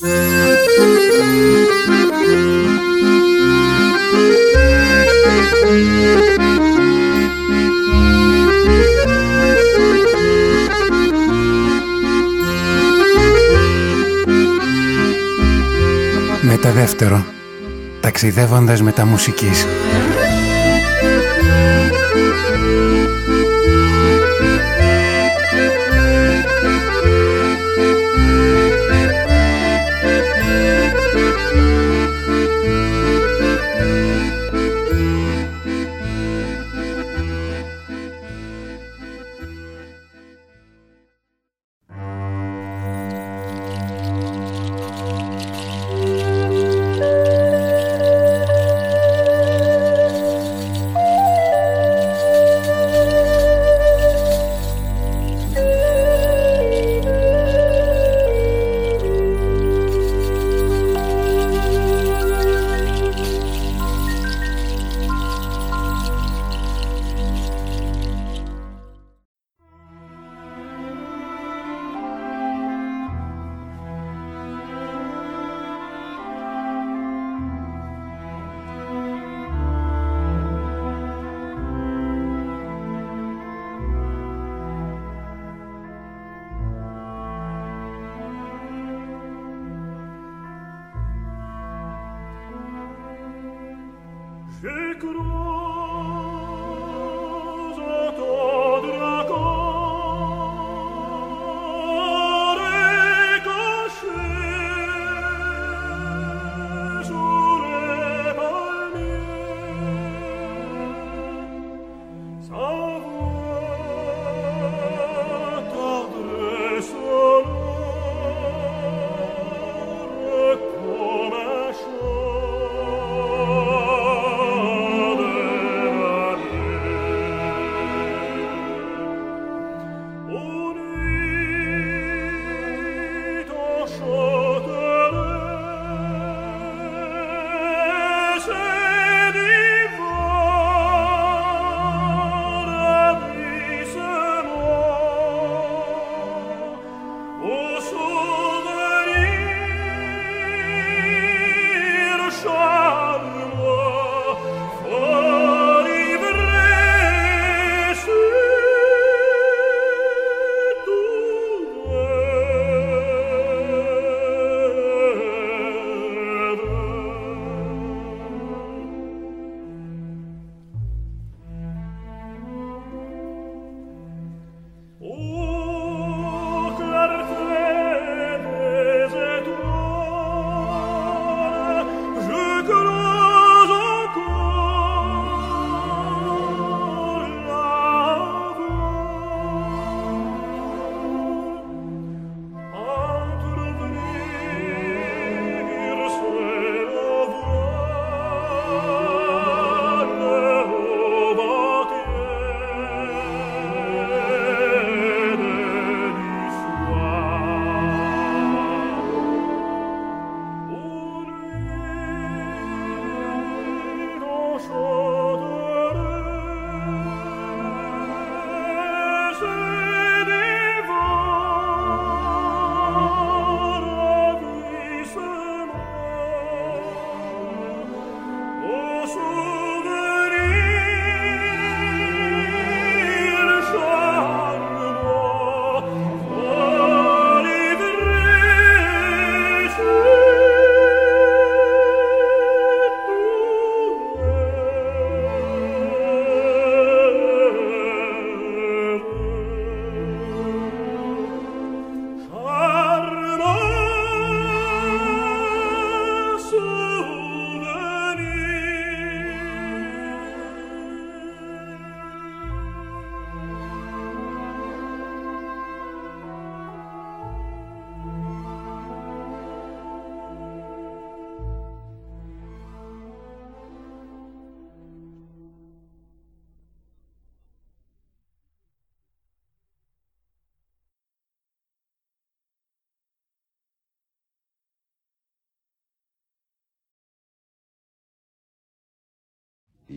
Μετά δεύτερο, ταξιδεύοντας με τα μουσικής.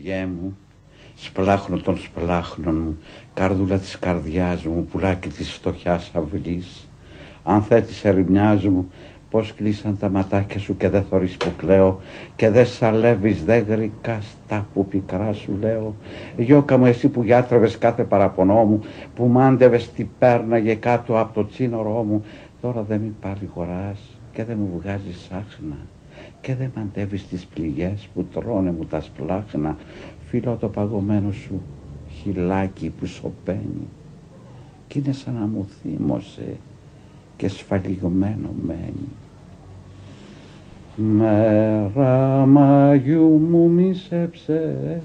Γε μου, σπλάχνω των σπλάχνων μου, καρδούλα της καρδιάς μου, πουλάκι της φτωχιάς αυλής, αν θέτης ερημιάς μου, Πως κλείσαν τα ματάκια σου και δεν θωρείς που κλαίω και δεν σαλεύεις δεν γρικά στα που πικρά σου λέω. Γιώκα μου εσύ που γιάτρευες κάθε παραπονό μου που μάντευες τι πέρναγε κάτω από το τσίνορό μου τώρα δεν με παρηγοράς και δεν μου βγάζεις άχνα και δεν μαντεύεις τις πληγές που τρώνε μου τα σπλάχνα φιλώ το παγωμένο σου χυλάκι που σωπαίνει κι είναι σαν να μου θύμωσε και σφαλιγμένο μένει. Μέρα Μαγιού μου μισέψες,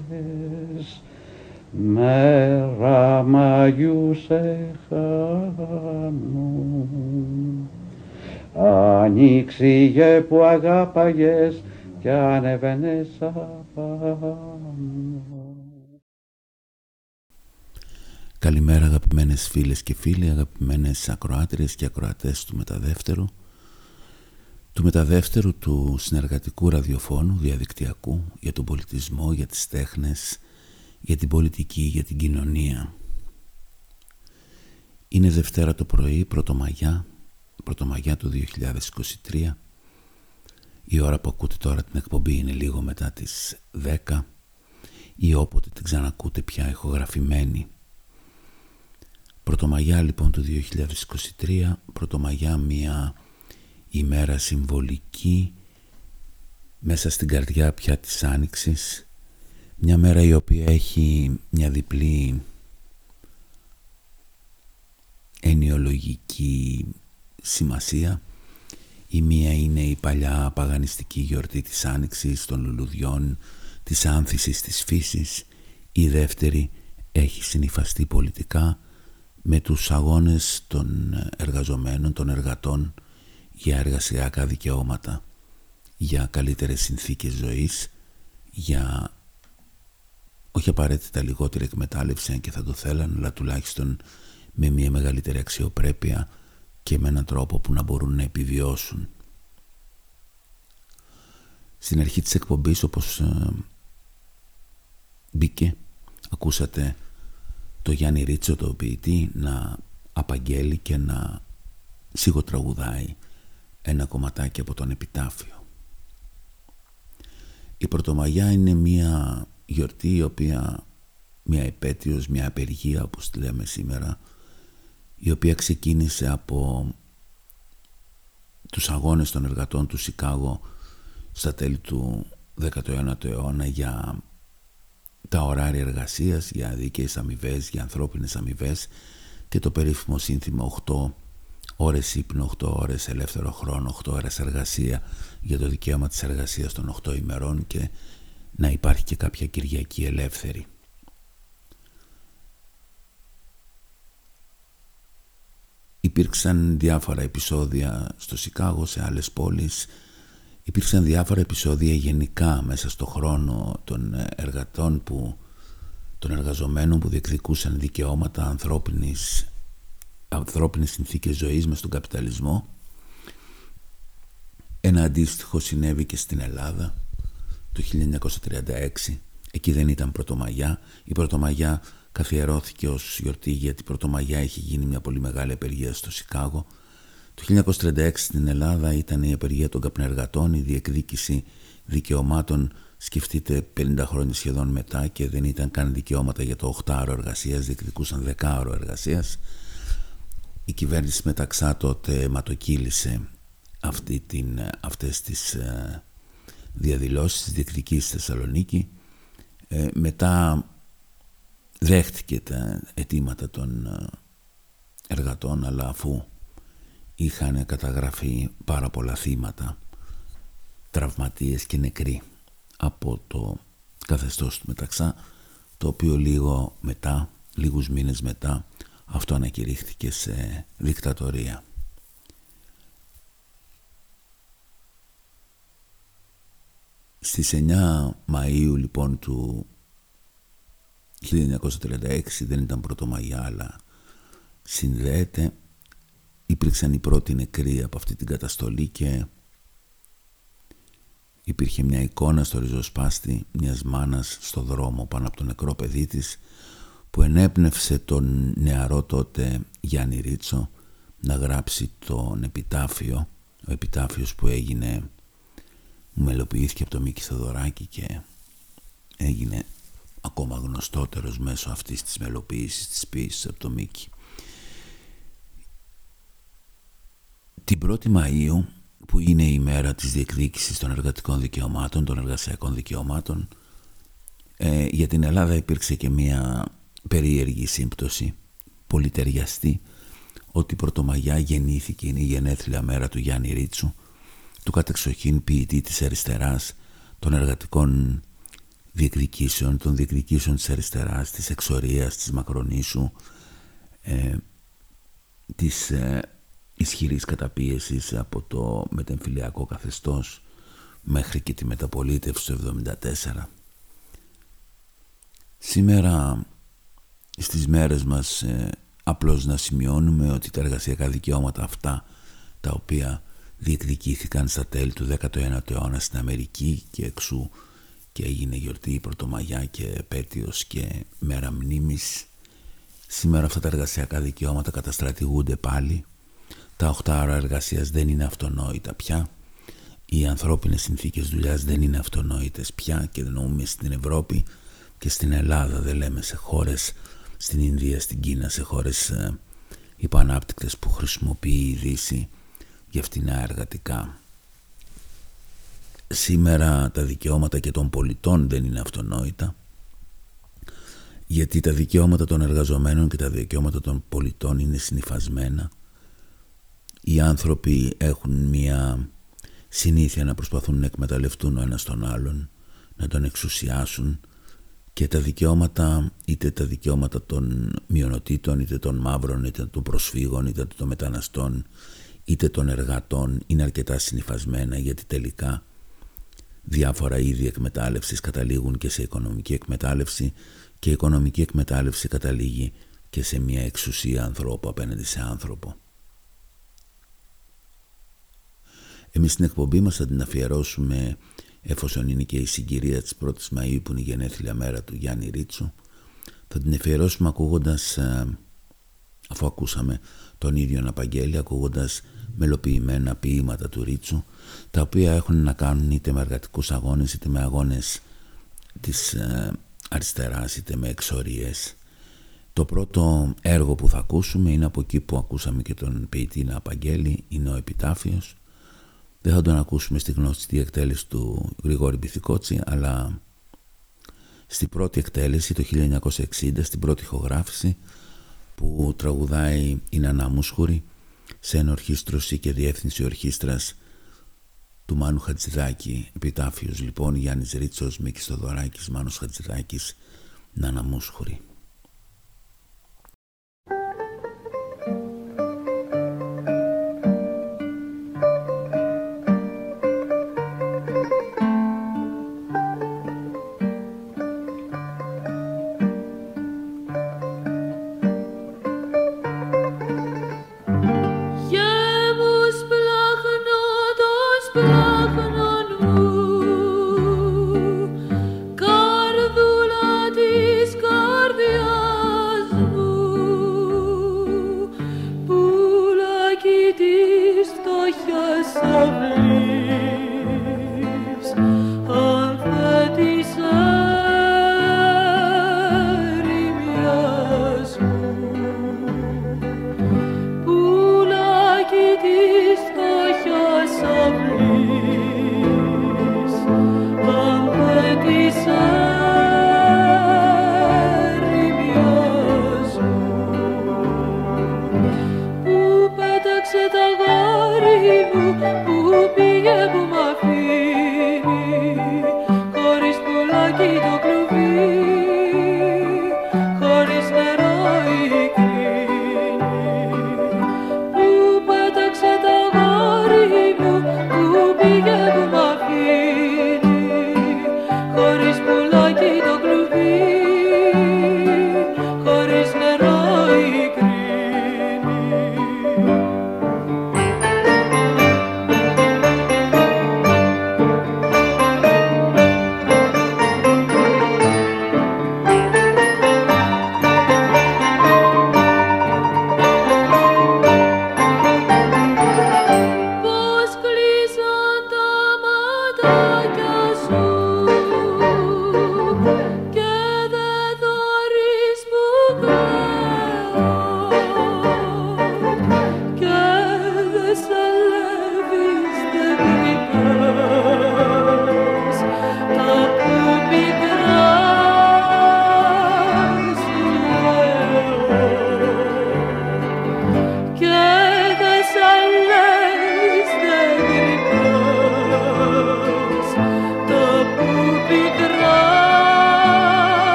μέρα Μαγιού σε χάνω. Ανοίξιγε που αγάπαγες και ανεβαίνες απάνω. Καλημέρα αγαπημένες φίλες και φίλοι, αγαπημένες ακροάτριες και ακροατές του Μεταδεύτερου του Μεταδεύτερου του συνεργατικού ραδιοφώνου διαδικτυακού για τον πολιτισμό, για τις τέχνες, για την πολιτική, για την κοινωνία. Είναι Δευτέρα το πρωί, Πρωτομαγιά, Πρωτομαγιά του 2023. Η ώρα που ακούτε τώρα την εκπομπή είναι λίγο μετά τις 10 ή όποτε την ξανακούτε πια ηχογραφημένη. Πρωτομαγιά λοιπόν του 2023, Πρωτομαγιά μια ημέρα συμβολική μέσα στην καρδιά πια της Άνοιξης, μια μέρα η οποία έχει μια διπλή ενιολογική σημασία. Η μία είναι η παλιά παγανιστική γιορτή της Άνοιξης, των λουλουδιών, της άνθησης της φύσης. Η δεύτερη έχει συνειφαστεί πολιτικά με τους αγώνες των εργαζομένων, των εργατών για εργασιακά δικαιώματα, για καλύτερες συνθήκες ζωής, για όχι απαραίτητα λιγότερη εκμετάλλευση αν και θα το θέλαν, αλλά τουλάχιστον με μια μεγαλύτερη αξιοπρέπεια και με έναν τρόπο που να μπορούν να επιβιώσουν. Στην αρχή της εκπομπής όπως ε, μπήκε, ακούσατε το Γιάννη Ρίτσο το ποιητή να απαγγέλει και να σιγοτραγουδάει ένα κομματάκι από τον επιτάφιο. Η Πρωτομαγιά είναι μια γιορτή η οποία μια επέτειος, μια απεργία όπως τη λέμε σήμερα η οποία ξεκίνησε από τους αγώνες των εργατών του Σικάγο στα τέλη του 19ου αιώνα για τα ωράρια εργασίας για δίκαιες αμοιβές, για ανθρώπινες αμοιβές και το περίφημο σύνθημα 8 ώρες ύπνο, 8 ώρες ελεύθερο χρόνο, 8 ώρες εργασία για το δικαίωμα της εργασίας των 8 ημερών και να υπάρχει και κάποια Κυριακή ελεύθερη. Υπήρξαν διάφορα επεισόδια στο Σικάγο, σε άλλες πόλεις Υπήρξαν διάφορα επεισόδια γενικά μέσα στο χρόνο των εργατών που των εργαζομένων που διεκδικούσαν δικαιώματα ανθρώπινης, ανθρώπινες συνθήκες ζωής μες στον καπιταλισμό. Ένα αντίστοιχο συνέβη και στην Ελλάδα το 1936. Εκεί δεν ήταν Πρωτομαγιά. Η Πρωτομαγιά καθιερώθηκε ως γιορτή γιατί η Πρωτομαγιά έχει γίνει μια πολύ μεγάλη απεργία στο Σικάγο το 1936 στην Ελλάδα ήταν η απεργία των καπνεργατών, η διεκδίκηση δικαιωμάτων σκεφτείτε 50 χρόνια σχεδόν μετά και δεν ήταν καν δικαιώματα για το 8ωρο εργασίας, διεκδικούσαν 10ωρο εργασίας. Η κυβέρνηση μεταξά τότε ματοκύλησε αυτή την, αυτές τις ε, διαδηλώσεις της διεκδικής στη Θεσσαλονίκη. Ε, μετά δέχτηκε τα αιτήματα των ε, εργατών αλλά αφού είχαν καταγραφεί πάρα πολλά θύματα, τραυματίες και νεκροί από το καθεστώς του Μεταξά, το οποίο λίγο μετά, λίγους μήνες μετά, αυτό ανακηρύχθηκε σε δικτατορία. Στις 9 Μαΐου λοιπόν του 1936 δεν ήταν πρωτομαγιά αλλά συνδέεται. Υπήρξαν οι πρώτοι νεκροί από αυτή την καταστολή και υπήρχε μια εικόνα στο ριζοσπάστη μιας μάνας στο δρόμο πάνω από το νεκρό παιδί της που ενέπνευσε τον νεαρό τότε Γιάννη Ρίτσο να γράψει τον επιτάφιο. Ο επιτάφιος που έγινε μου μελοποιήθηκε από το Μίκη Θοδωράκη και έγινε ακόμα γνωστότερος μέσω αυτής της μελοποίησης της ποιήσης από το Μίκη. Την 1η Μαΐου που είναι η μέρα της διεκδίκησης των εργατικών δικαιωμάτων, των εργασιακών δικαιωμάτων ε, για την Ελλάδα υπήρξε και μια περίεργη σύμπτωση, πολυτεριαστή ότι η Πρωτομαγιά γεννήθηκε, είναι η γενέθλια μέρα του Γιάννη Ρίτσου του κατεξοχήν ποιητή της αριστεράς των εργατικών διεκδικήσεων, των διεκδικήσεων της αριστεράς, της εξορίας, της μακρονήσου, ε, της ε, ισχυρής καταπίεσης από το μετεμφυλιακό καθεστώς μέχρι και τη μεταπολίτευση του 1974. Σήμερα στις μέρες μας ε, απλώς να σημειώνουμε ότι τα εργασιακά δικαιώματα αυτά τα οποία διεκδικήθηκαν στα τέλη του 19ου αιώνα στην Αμερική και εξού και έγινε γιορτή η Πρωτομαγιά και επέτειος και μέρα μνήμης. Σήμερα αυτά τα εργασιακά δικαιώματα καταστρατηγούνται πάλι. Τα 8 ώρα εργασίας δεν είναι αυτονόητα πια. Οι ανθρώπινες συνθήκες δουλειάς δεν είναι αυτονόητες πια και εννοούμε στην Ευρώπη και στην Ελλάδα δεν λέμε σε χώρες στην Ινδία, στην Κίνα, σε χώρες ε, υποανάπτυκτες που χρησιμοποιεί η Δύση για φτηνά εργατικά. Σήμερα τα δικαιώματα και των πολιτών δεν είναι αυτονόητα γιατί τα δικαιώματα των εργαζομένων και τα δικαιώματα των πολιτών είναι συνειφασμένα. Οι άνθρωποι έχουν μία συνήθεια να προσπαθούν να εκμεταλλευτούν ο ένας τον άλλον, να τον εξουσιάσουν και τα δικαιώματα, είτε τα δικαιώματα των μειονοτήτων, είτε των μαύρων, είτε των προσφύγων, είτε των μεταναστών, είτε των εργατών είναι αρκετά συνειφασμένα γιατί τελικά διάφορα είδη εκμετάλλευσης καταλήγουν και σε οικονομική εκμετάλλευση και η οικονομική εκμετάλλευση καταλήγει και σε μια εξουσία ανθρώπου απέναντι σε άνθρωπο. Εμείς στην εκπομπή μας θα την αφιερώσουμε εφόσον είναι και η συγκυρία της 1ης Μαΐου που είναι η γενέθλια μέρα του Γιάννη Ρίτσου θα την αφιερώσουμε ακούγοντας ε, αφού ακούσαμε τον ίδιο να παγγέλει ακούγοντας μελοποιημένα ποίηματα του Ρίτσου τα οποία έχουν να κάνουν είτε με εργατικούς αγώνες είτε με αγώνες της ε, αριστεράς είτε με εξορίες. Το πρώτο έργο που θα ακούσουμε είναι από εκεί που ακούσαμε και τον ποιητή να απαγγέλει είναι ο Επιτάφιος. Δεν θα τον ακούσουμε στη γνωστή εκτέλεση του Γρηγόρη Μπιθικότσι αλλά στη πρώτη εκτέλεση το 1960 στην πρώτη ηχογράφηση που τραγουδάει η Νανά Μουσχουρη σε ενορχίστρωση και διεύθυνση ορχήστρας του Μάνου Χατζηδάκη. Επιτάφιος λοιπόν Γιάννης Ρίτσος Μίκης Θοδωράκης Μάνος Χατζηδάκης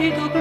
Espíritu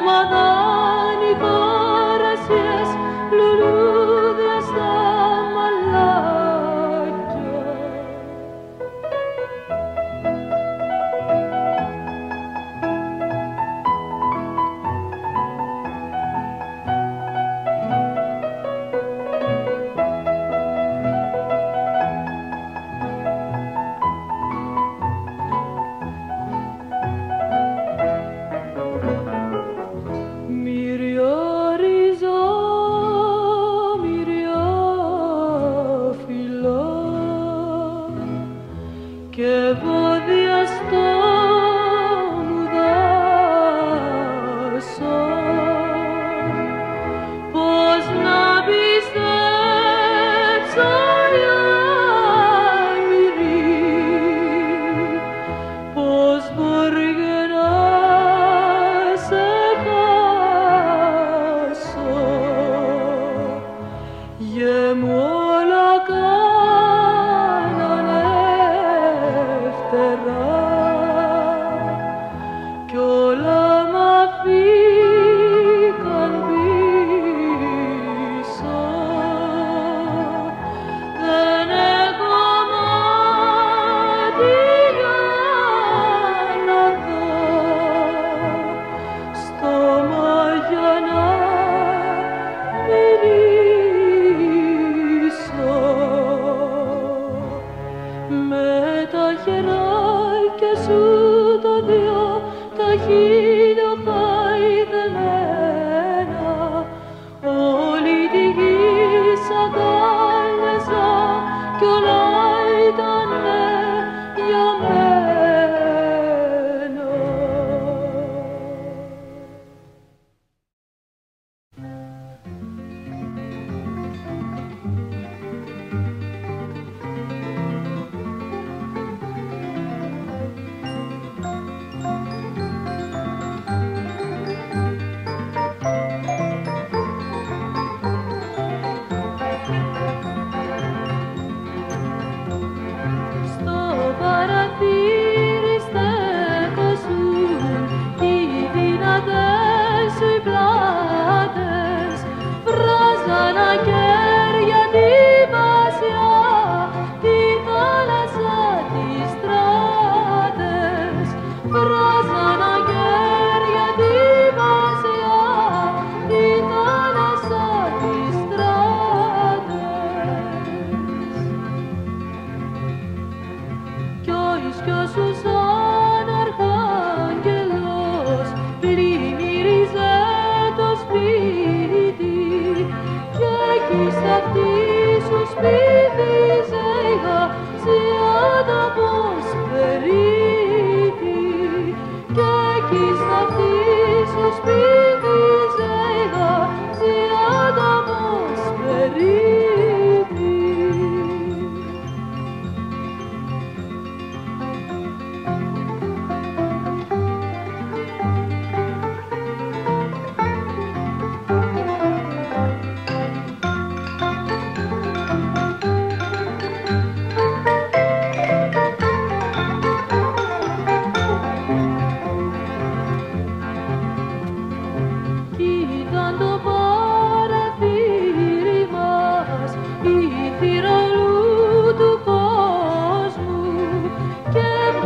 Νανά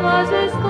was as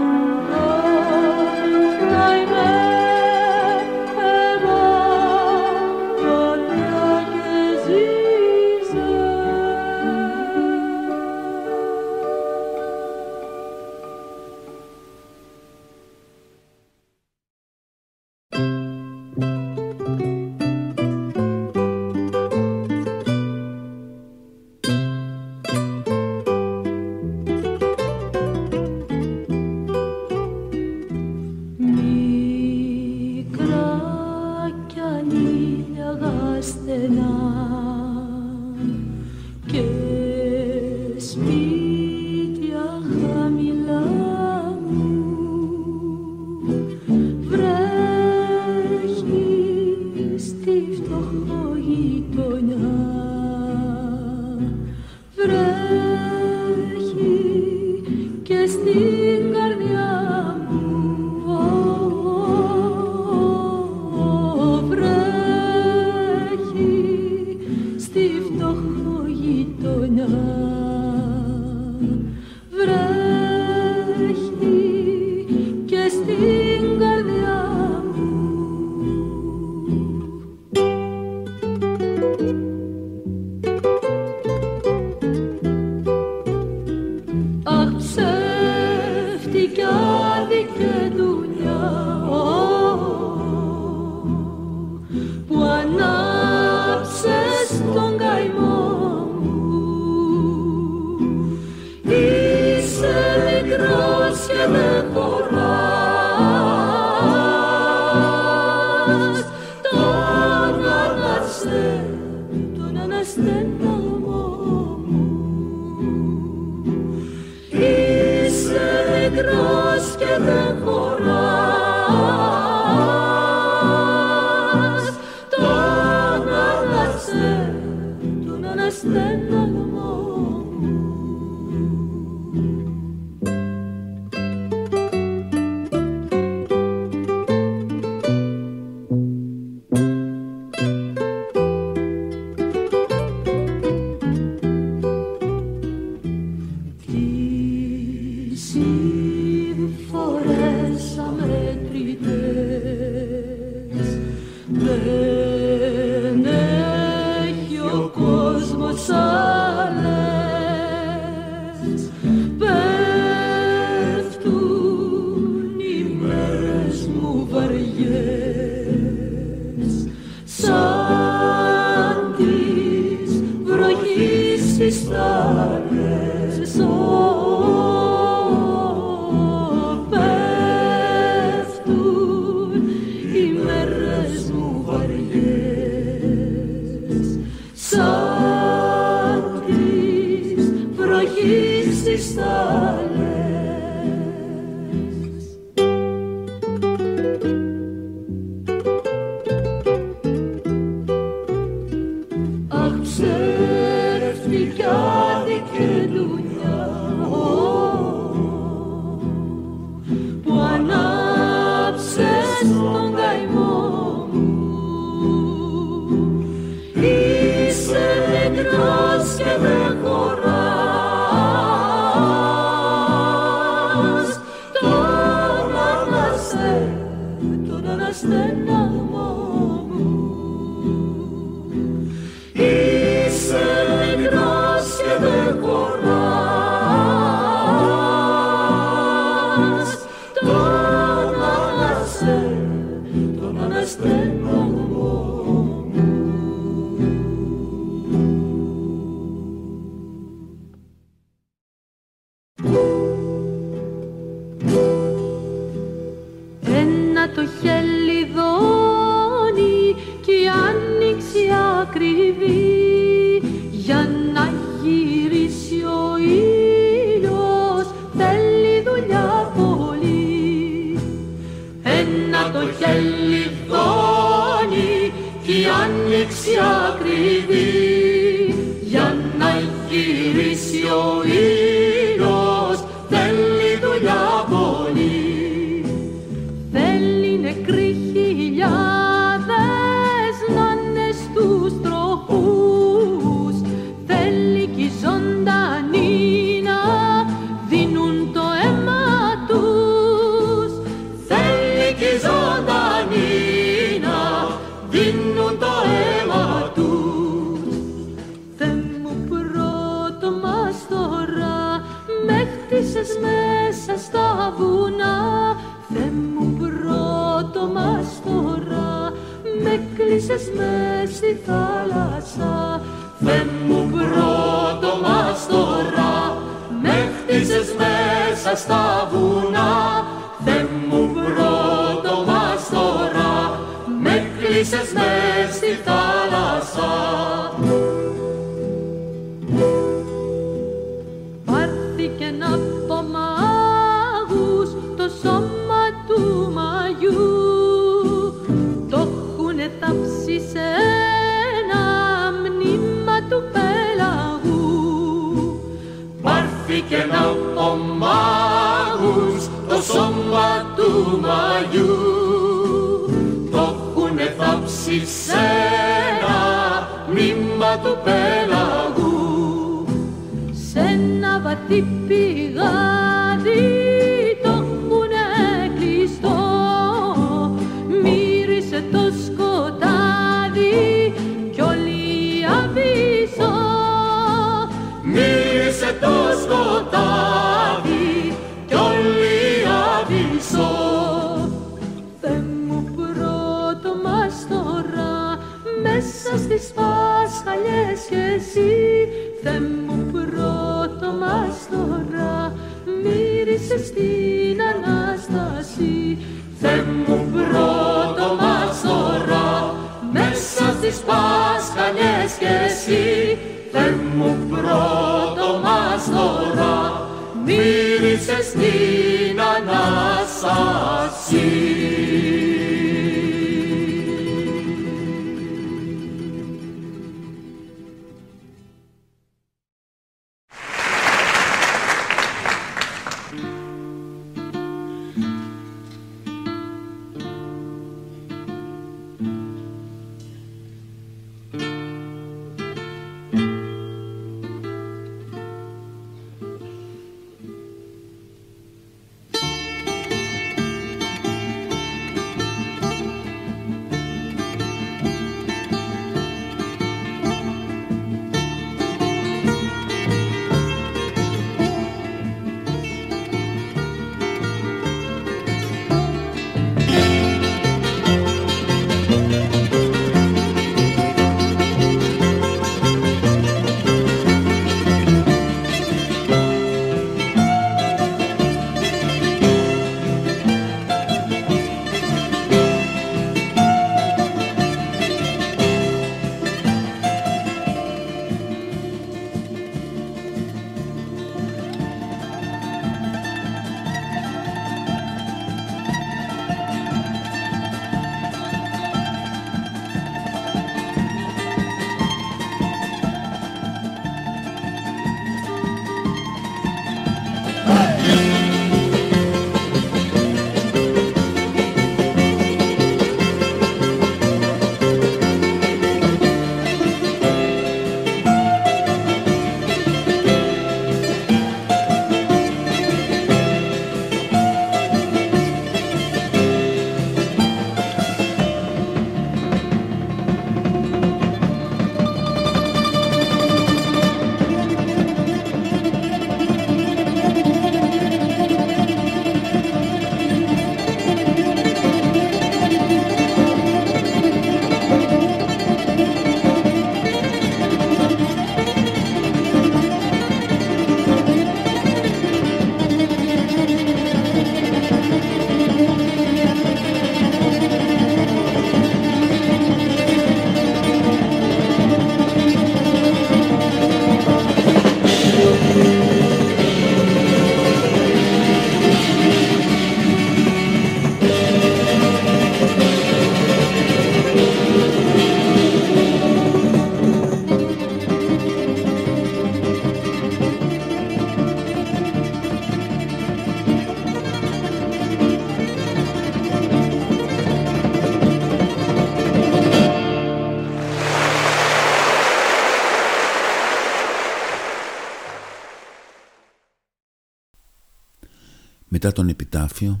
Μετά τον επιτάφιο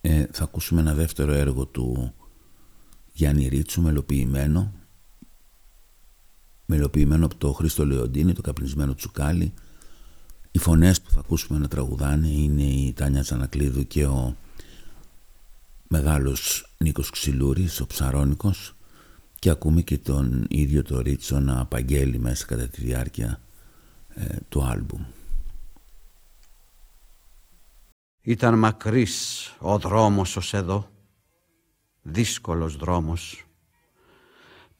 ε, θα ακούσουμε ένα δεύτερο έργο του Γιάννη Ρίτσου μελοποιημένο. Μελοποιημένο από το Χρήστο Λεοντίνη, το καπνισμένο τσουκάλι. Οι φωνές που θα ακούσουμε να τραγουδάνε είναι η Τάνια Τσανακλείδου και ο μεγάλος Νίκος Ξυλούρης, ο Ψαρόνικος. Και ακούμε και τον ίδιο το Ρίτσο να απαγγέλει μέσα κατά τη διάρκεια ε, του άλμπουμ. Ήταν μακρύς ο δρόμος ως εδώ, δύσκολος δρόμος.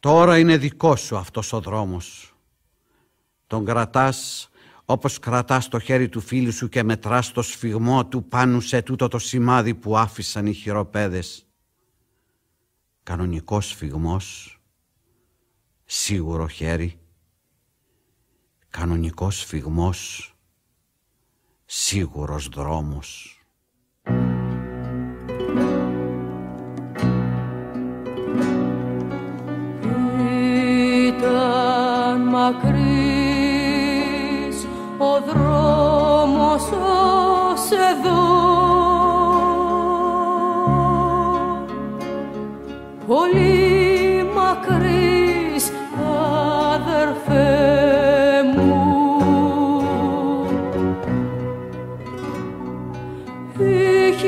Τώρα είναι δικός σου αυτός ο δρόμος. Τον κρατάς όπως κρατάς το χέρι του φίλου σου και μετράς το σφιγμό του πάνω σε τούτο το σημάδι που άφησαν οι χειροπέδες. Κανονικός σφιγμός, σίγουρο χέρι, κανονικός σφιγμός, σίγουρος δρόμος. Μακρύς ο δρόμος ως εδώ. Πολύ μακρύς αδερφέ σήκωσε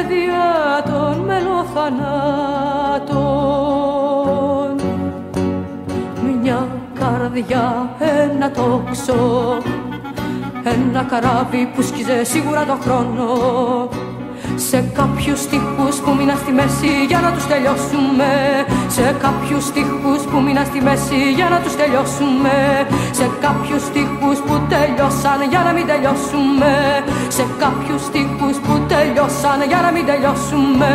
σχέδια των μελοθανάτων. Μια καρδιά, ένα τόξο ένα καράβι που σκίζε σίγουρα το χρόνο. Σε κάποιους στίχους που μείνα στη μέση για να τους τελειώσουμε. Σε κάποιους στίχους που μείνα στη μέση για να τους τελειώσουμε. Σε κάποιους στίχους που τελειώσαν για να μην τελειώσουμε. Σε κάποιους στίχους που τελειώσαν για να μην τελειώσουμε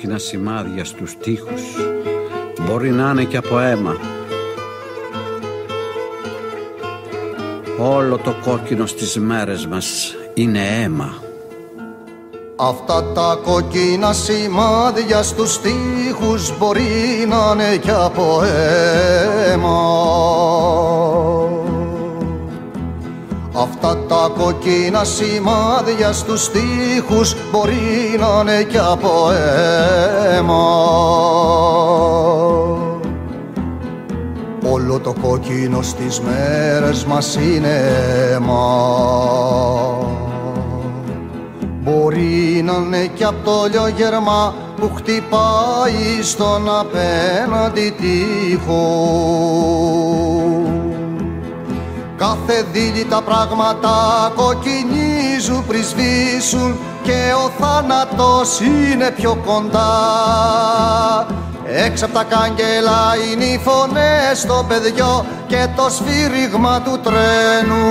κόκκινα σημάδια στους τοίχους. Μπορεί να είναι και από αίμα. Όλο το κόκκινο στις μέρες μας είναι αίμα. Αυτά τα κόκκινα σημάδια στους τοίχους μπορεί να είναι και από αίμα. Αυτά τα κοκκίνα σημάδια στους τοίχους μπορεί να είναι κι από αίμα. Όλο το κόκκινο στις μέρες μας είναι αίμα. Μπορεί να είναι κι από το λιογερμά που χτυπάει στον απέναντι τείχο Κάθε δίλη τα πράγματα κοκκινίζουν πριν σβήσουν και ο θάνατος είναι πιο κοντά. Έξω από τα κάγκελα είναι οι φωνές στο παιδιό και το σφύριγμα του τρένου.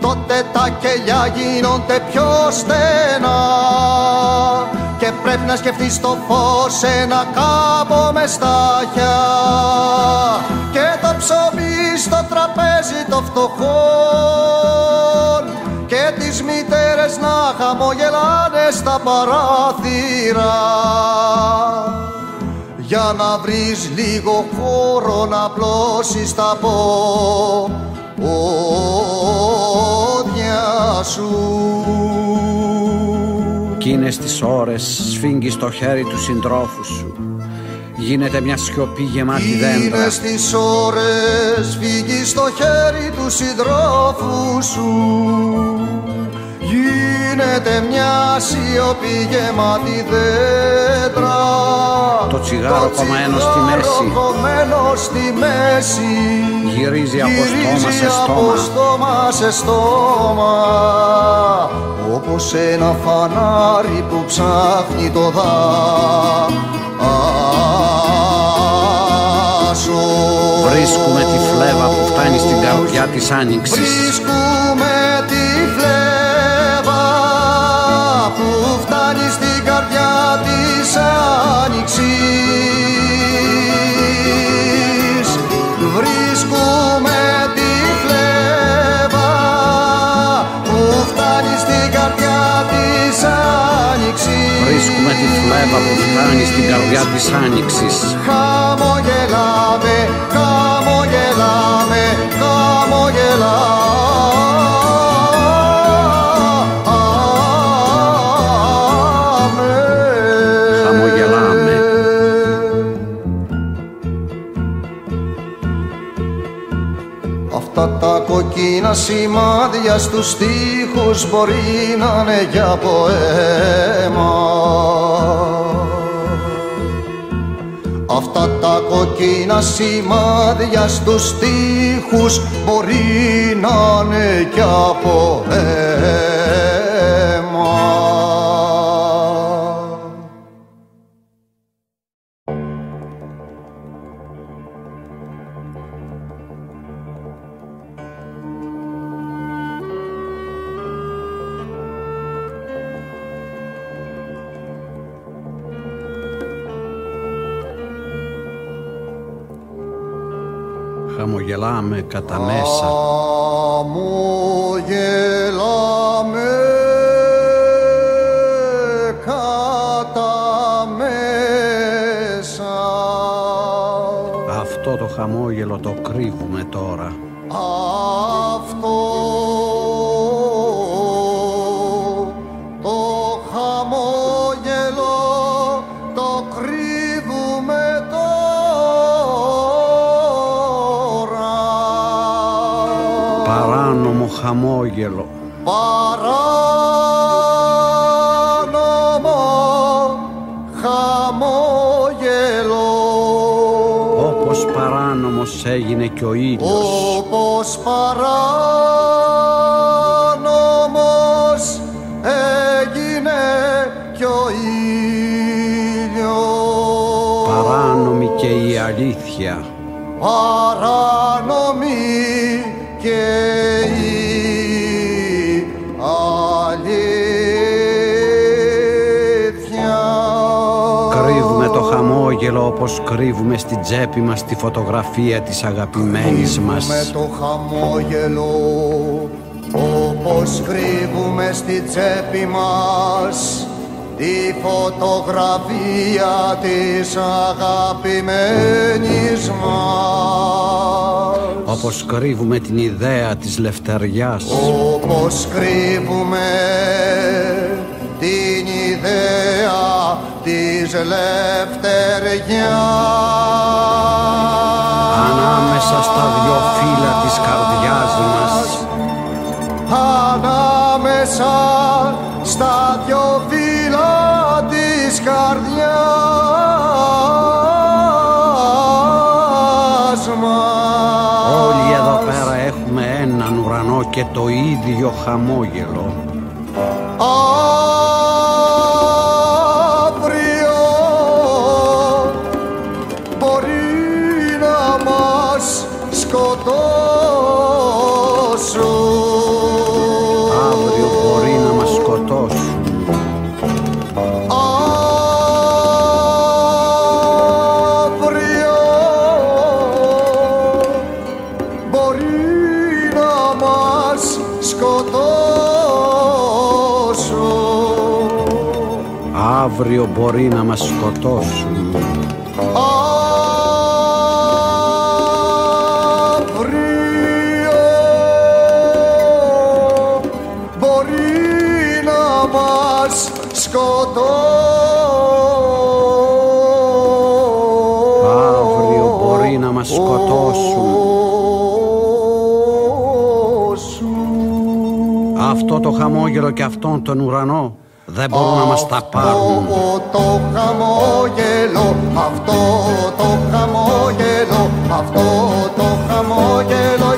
Τότε τα κελιά γίνονται πιο στενά και πρέπει να σκεφτείς το φως ένα κάμπο με στάχια και το ψωμί στο τραπέζι το φτωχό χαμογελάνε στα παράθυρα. Για να βρεις λίγο χώρο να πλώσεις τα πόδια σου. Εκείνες τις ώρες σφίγγεις το χέρι του συντρόφου σου. Γίνεται μια σιωπή γεμάτη δέντρα. Εκείνες τις ώρες φύγεις το χέρι του συντρόφου σου Γίνεται μια σιωπή γεμάτη δέντρα. Το τσιγάρο κομμένο στη μέση. κομμένο στη μέση. Γυρίζει από στόμα σε στόμα, στόμα σε στόμα. Όπως ένα φανάρι που ψάχνει το δάσος. Βρίσκουμε τη φλέβα που φτάνει στην καρδιά της άνοιξης καρδιά της άνοιξης. Βρίσκουμε τη φλέβα που φτάνει στην καρδιά της άνοιξης. Βρίσκουμε τη φλέβα που φτάνει στην καρδιά της άνοιξης. Χαμογελάμε, Αυτά τα κοκκίνα σημάδια στους στίχους μπορεί να είναι για ποέμα. Αυτά τα κοκκίνα σημάδια στους στίχους μπορεί να είναι για ποέμα κατά μέσα. Χαμογελάμε κατά μέσα. Αυτό το χαμόγελο το κρύβουμε χαμόγελο. Παράνομο χαμόγελο. Όπως παράνομος έγινε και ο ήλιος όπως παράνομος έγινε κι ο ήλιος Παράνομη και η αλήθεια. Παράνομη και χαμόγελο όπως κρύβουμε στην τσέπη μας τη φωτογραφία της αγαπημένης μας. Με το χαμόγελο όπως κρύβουμε στη τσέπη μας τη φωτογραφία της αγαπημένης μας. Όπως κρύβουμε την ιδέα της λευτεριάς. Όπως κρύβουμε την ιδέα της λευτεριάς Ανάμεσα στα δυο φύλλα της καρδιάς μας. Ανάμεσα στα δυο φύλλα της καρδιάς μας. Όλοι εδώ πέρα έχουμε έναν ουρανό και το ίδιο χαμόγελο Αύριο μπορεί να μας σκοτώσουν αύριο μπορεί να μας σκοτώσουν Αύριο μπορεί να μας σκοτώσουν. Αυτό το χαμόγελο και αυτόν τον ουρανό δεν μπορούν να μας τα πάρουν Αυτό το χαμόγελο, αυτό το χαμόγελο, αυτό το χαμόγελο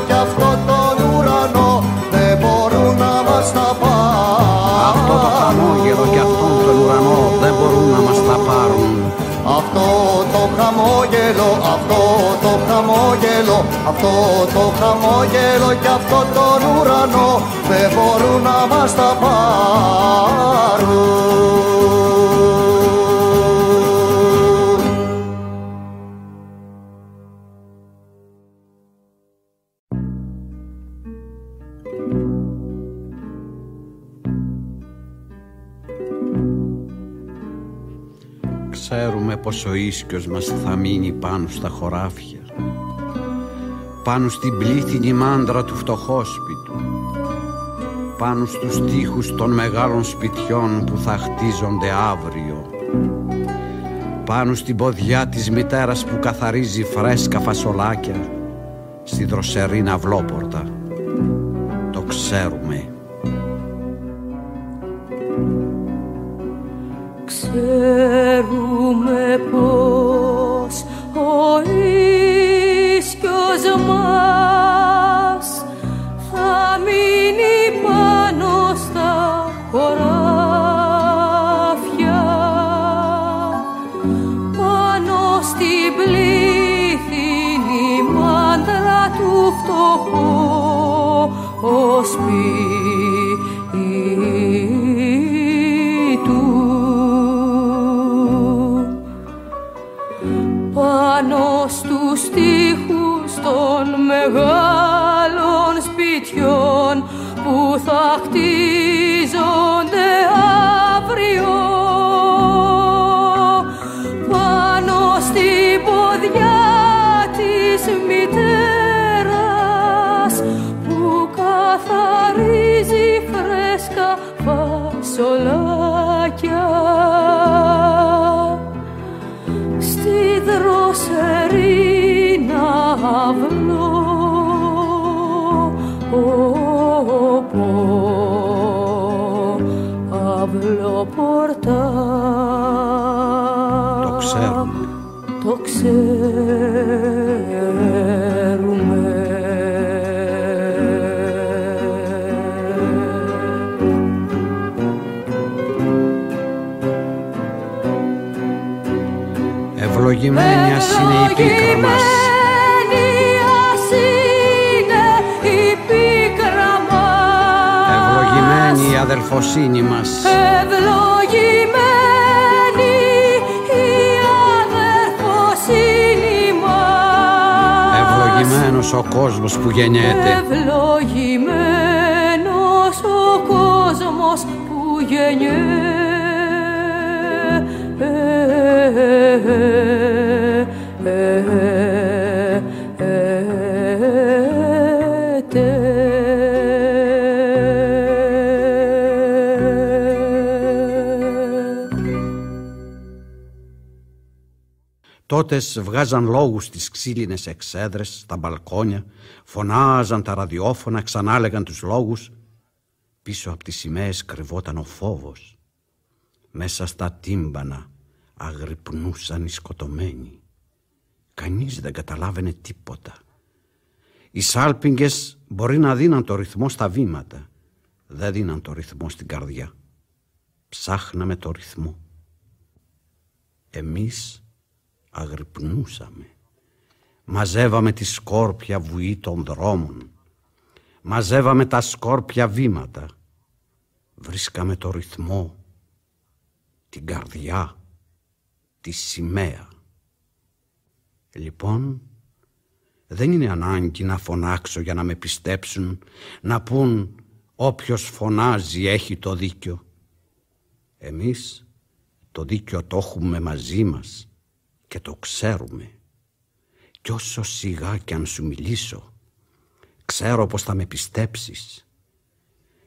χαμόγελο, αυτό το χαμόγελο αυτό το χαμόγελο και αυτό τον ουρανό δεν μπορούν να μας τα πάρουν πως ο ίσκιος μας θα μείνει πάνω στα χωράφια πάνω στην πλήθυνη μάντρα του φτωχόσπιτου πάνω στους τοίχους των μεγάλων σπιτιών που θα χτίζονται αύριο πάνω στην ποδιά της μητέρας που καθαρίζει φρέσκα φασολάκια στη δροσερή ναυλόπορτα Ευλογημένη ας είναι η πίκρα μας. Ευλογημένη η αδελφοσύνη μας. Ευλογημένη η αδελφοσύνη μας. Ευλογημένος ο κόσμος που γεννιέται. Ευλογημένος ο κόσμος που γεννιέται Τότες βγάζαν λόγους στις ξύλινες εξέδρες, στα μπαλκόνια, φωνάζαν τα ραδιόφωνα, ξανάλεγαν τους λόγους. Πίσω από τις σημαίες κρυβόταν ο φόβος. Μέσα στα τύμπανα αγρυπνούσαν οι σκοτωμένοι. Κανείς δεν καταλάβαινε τίποτα. Οι σάλπιγγες μπορεί να δίναν το ρυθμό στα βήματα. Δεν δίναν το ρυθμό στην καρδιά. Ψάχναμε το ρυθμό. Εμείς αγρυπνούσαμε. Μαζεύαμε τη σκόρπια βουή των δρόμων. Μαζεύαμε τα σκόρπια βήματα. Βρίσκαμε το ρυθμό, την καρδιά, τη σημαία. Λοιπόν, δεν είναι ανάγκη να φωνάξω για να με πιστέψουν, να πούν όποιος φωνάζει έχει το δίκιο. Εμείς το δίκιο το έχουμε μαζί μας και το ξέρουμε. Κι όσο σιγά κι αν σου μιλήσω, ξέρω πως θα με πιστέψεις.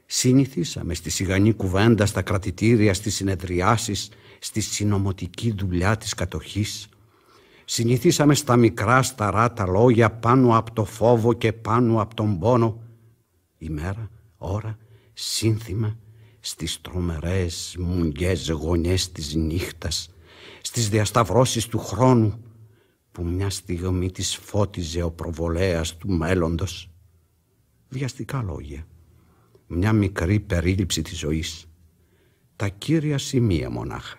Συνηθίσαμε στη σιγανή κουβέντα, στα κρατητήρια, στις συνεδριάσεις, στη συνομωτική δουλειά της κατοχής. Συνηθίσαμε στα μικρά σταρά τα λόγια πάνω από το φόβο και πάνω από τον πόνο. Ημέρα, ώρα, σύνθημα, στις τρομερές μουγγές γωνιές της νύχτας, στις διασταυρώσεις του χρόνου που μια στιγμή της φώτιζε ο προβολέας του μέλλοντος. Βιαστικά λόγια. Μια μικρή περίληψη της ζωής. Τα κύρια σημεία μονάχα.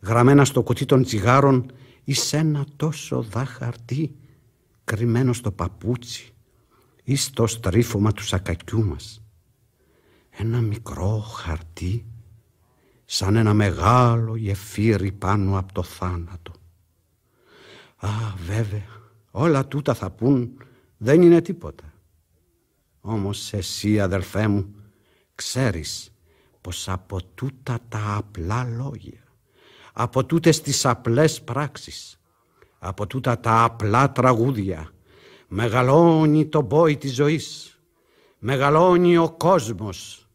Γραμμένα στο κουτί των τσιγάρων ή σε ένα τόσο δαχαρτί κρυμμένο στο παπούτσι ή στο στρίφωμα του σακακιού μας. Ένα μικρό χαρτί σαν ένα μεγάλο γεφύρι πάνω από το θάνατο. Α, βέβαια, όλα τούτα θα πούν δεν είναι τίποτα. Όμως εσύ αδερφέ μου ξέρεις πως από τούτα τα απλά λόγια, από τούτες τις απλές πράξεις, από τούτα τα απλά τραγούδια, μεγαλώνει το μπόι της ζωής, μεγαλώνει ο κόσμος,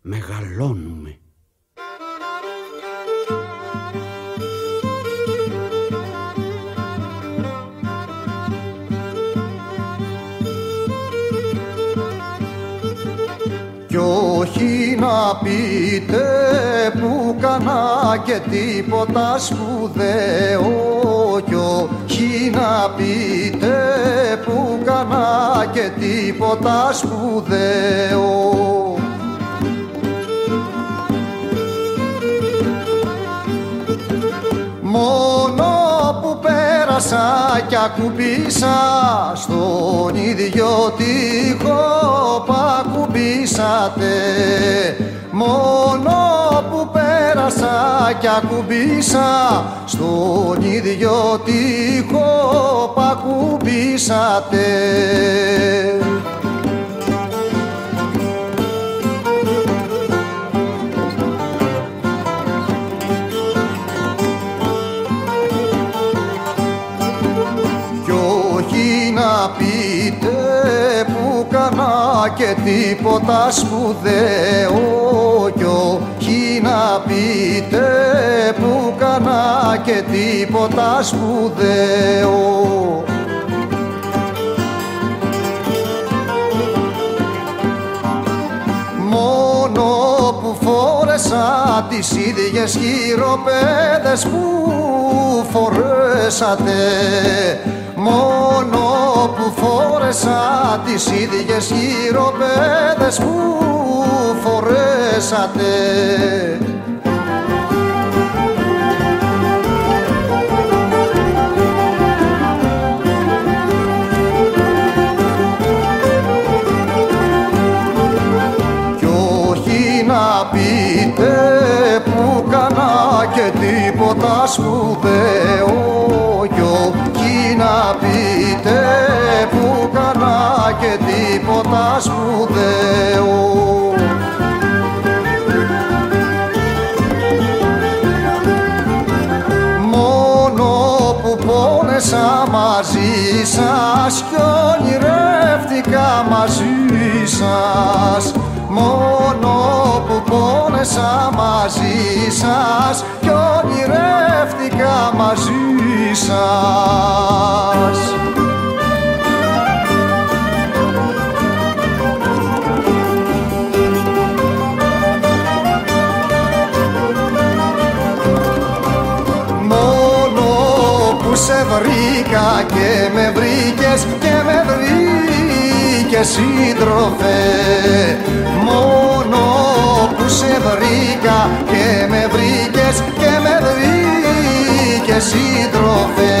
μεγαλώνουμε. Όχι να πείτε που κανά και τίποτα σπουδαίο. Κι όχι να πείτε που κανά και τίποτα σπουδαίο. Μόνο που πέρασα κι ακουμπήσα στον ίδιο τείχο που ακουμπήσατε μόνο που πέρασα κι ακουμπήσα στον ίδιο τείχο που και τίποτα σπουδαίο. Κι όχι να πείτε που κανά και τίποτα σπουδαίο φόρεσα τις ίδιες χειροπέδες που φορέσατε. Μόνο που φόρεσα τις ίδιες χειροπέδες που φορέσατε τίποτα σπουδαίο να πείτε που κανά και τίποτα σπουδαίο. Μόνο που πόνεσα μαζί σας κι ονειρεύτηκα μαζί σας. Μόνο που πόνεσα μαζί σας κι ονειρεύτηκα μαζί σας. Μόνο που σε βρήκα και με βρήκες και με βρήκες σύντροφε Μόνο που σε βρήκα και με βρήκες και με βρήκες σύντροφε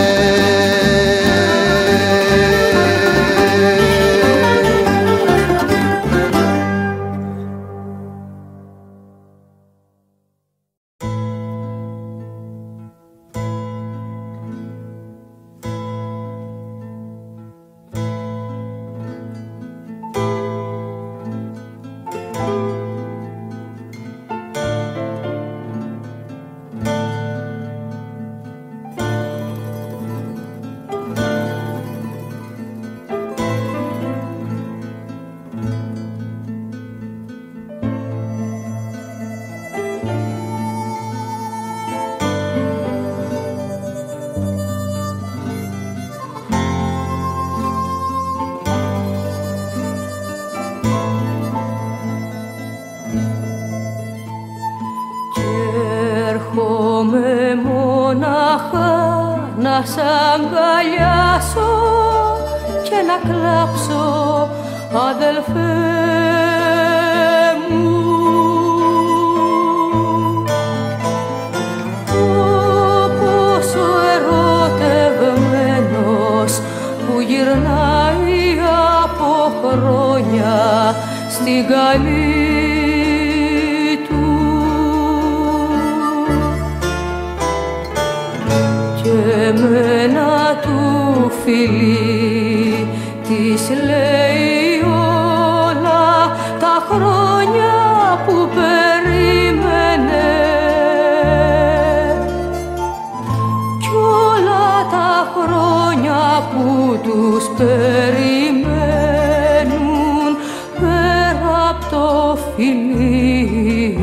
passar. Περιμένουν πέρα από το φιλί.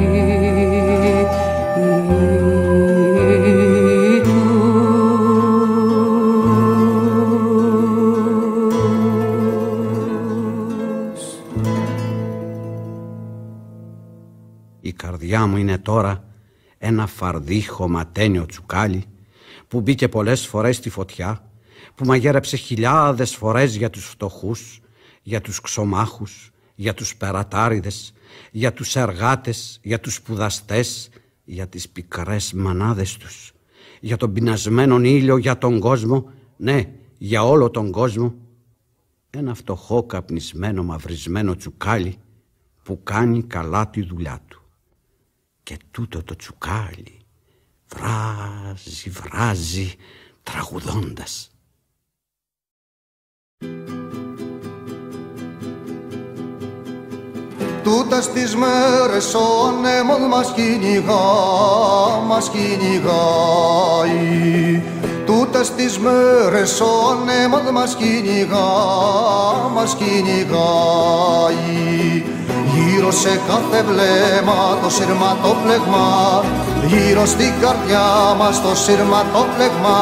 Η καρδιά μου είναι τώρα ένα φαρδί χωματένιο τσουκάλι που μπήκε πολλές φορές στη φωτιά, που μαγέρεψε χιλιάδες φορές για τους φτωχούς, για τους ξωμάχους, για τους περατάριδες, για τους εργάτες, για τους σπουδαστές, για τις πικρές μανάδες τους, για τον πεινασμένον ήλιο, για τον κόσμο, ναι, για όλο τον κόσμο. Ένα φτωχό καπνισμένο μαυρισμένο τσουκάλι που κάνει καλά τη δουλειά του. Και τούτο το τσουκάλι βράζει, βράζει τραγουδώντας. Τούτες τις μέρες ο ανέμος μας κυνηγά, μας κυνηγάει. Τούτες τις μέρες ο ανέμος μας κυνηγά, μας κυνηγάει. Γύρω σε κάθε βλέμμα το σειρματόπλεγμα Γύρω στην καρδιά μας το σειρματόπλεγμα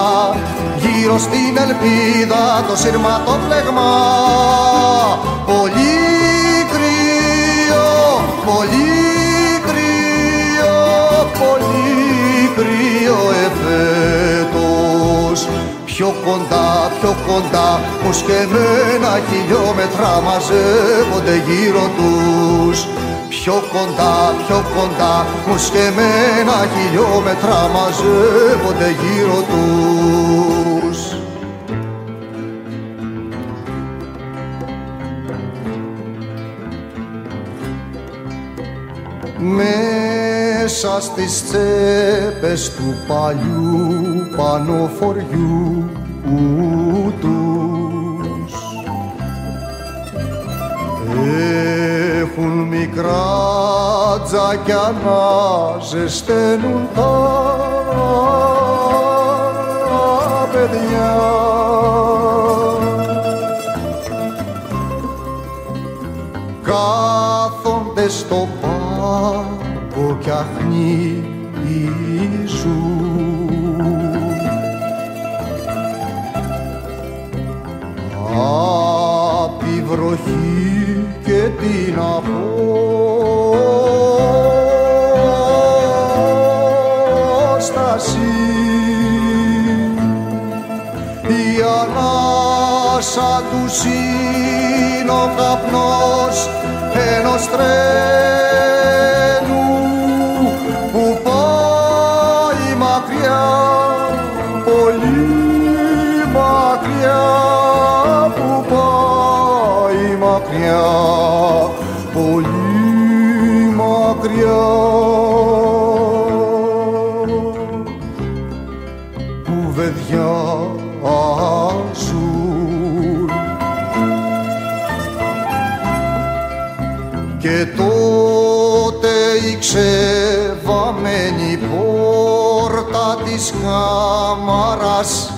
Γύρω στην ελπίδα το σειρματόπλεγμα Πολύ κρύο, πολύ κρύο, πολύ κρύο εφέτος Πιο κοντά, πιο κοντά, πως και μένα χιλιόμετρα μαζεύονται γύρω τους. Πιο κοντά, πιο κοντά, πως και μένα χιλιόμετρα μαζεύονται γύρω τους μέσα στις τσέπες του παλιού πανοφοριού τους. Έχουν μικρά τζακιά να ζεσταίνουν τα παιδιά. Κάθονται στο πάγκο κι αχνίζουν απ' τη βροχή και την απόσταση. Η ανάσα τους είναι ο καπνός ενός τρένου κάμαρας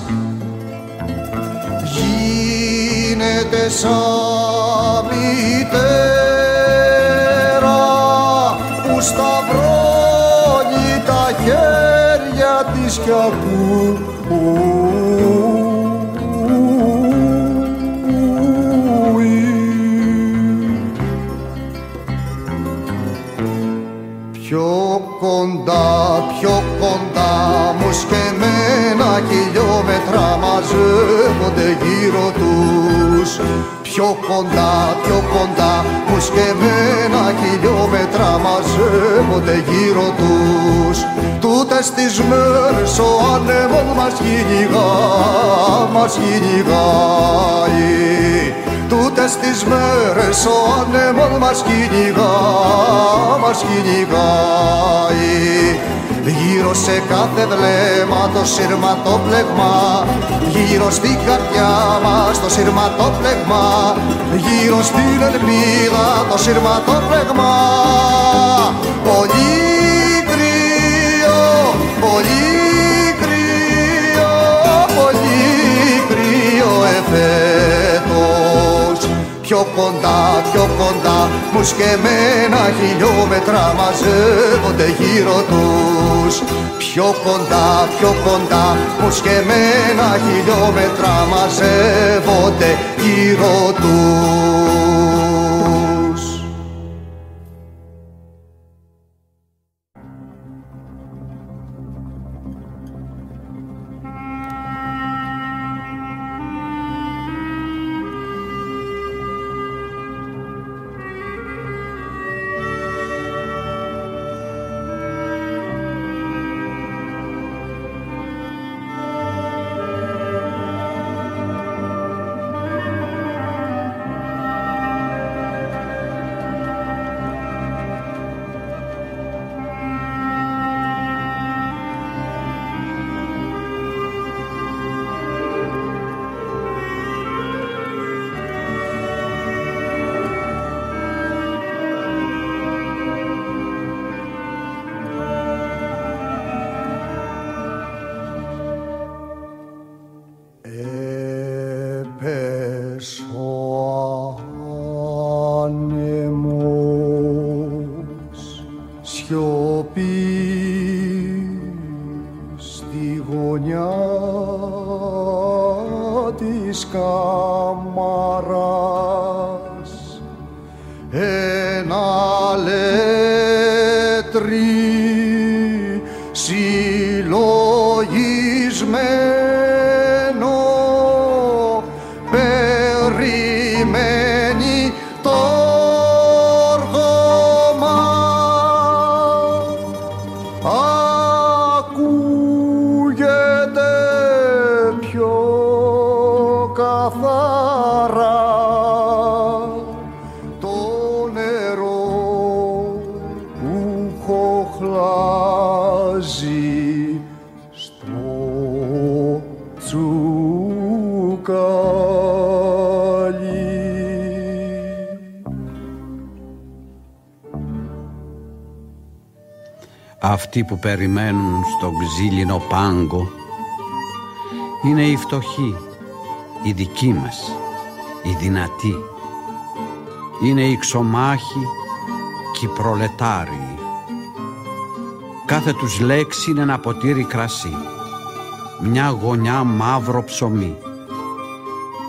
γίνεται σαν μητέρα που σταυρώνει τα χέρια της κι ακούει μαζεύονται γύρω τους. Πιο κοντά, πιο κοντά που σκεμμένα χιλιόμετρα μαζεύονται γύρω τους. Τούτες τις μέρες ο άνεμος μας κυνηγά, μας κυνηγάει. Τούτες τις μέρες ο άνεμος μας κυνηγά, μας κυνηγάει Γύρω σε κάθε βλέμμα το σειρματόπλεγμα Γύρω στην καρδιά μας το σειρματόπλεγμα Γύρω στην ελπίδα το σειρματόπλεγμα Πολύ κρύο, πολύ κρύο, πολύ κρύο εφέτος Πιο κοντά, πιο κοντά, μου σκεμμένα χιλιόμετρα μαζεύονται γύρω τους. Πιο κοντά, πιο κοντά, μου σκεμμένα χιλιόμετρα μαζεύονται γύρω τους Αυτοί που περιμένουν στον ξύλινο πάγκο είναι οι φτωχοί, οι δικοί μας, οι δυνατοί. Είναι οι ξωμάχοι και οι προλετάριοι. Κάθε τους λέξη είναι ένα ποτήρι κρασί, μια γωνιά μαύρο ψωμί,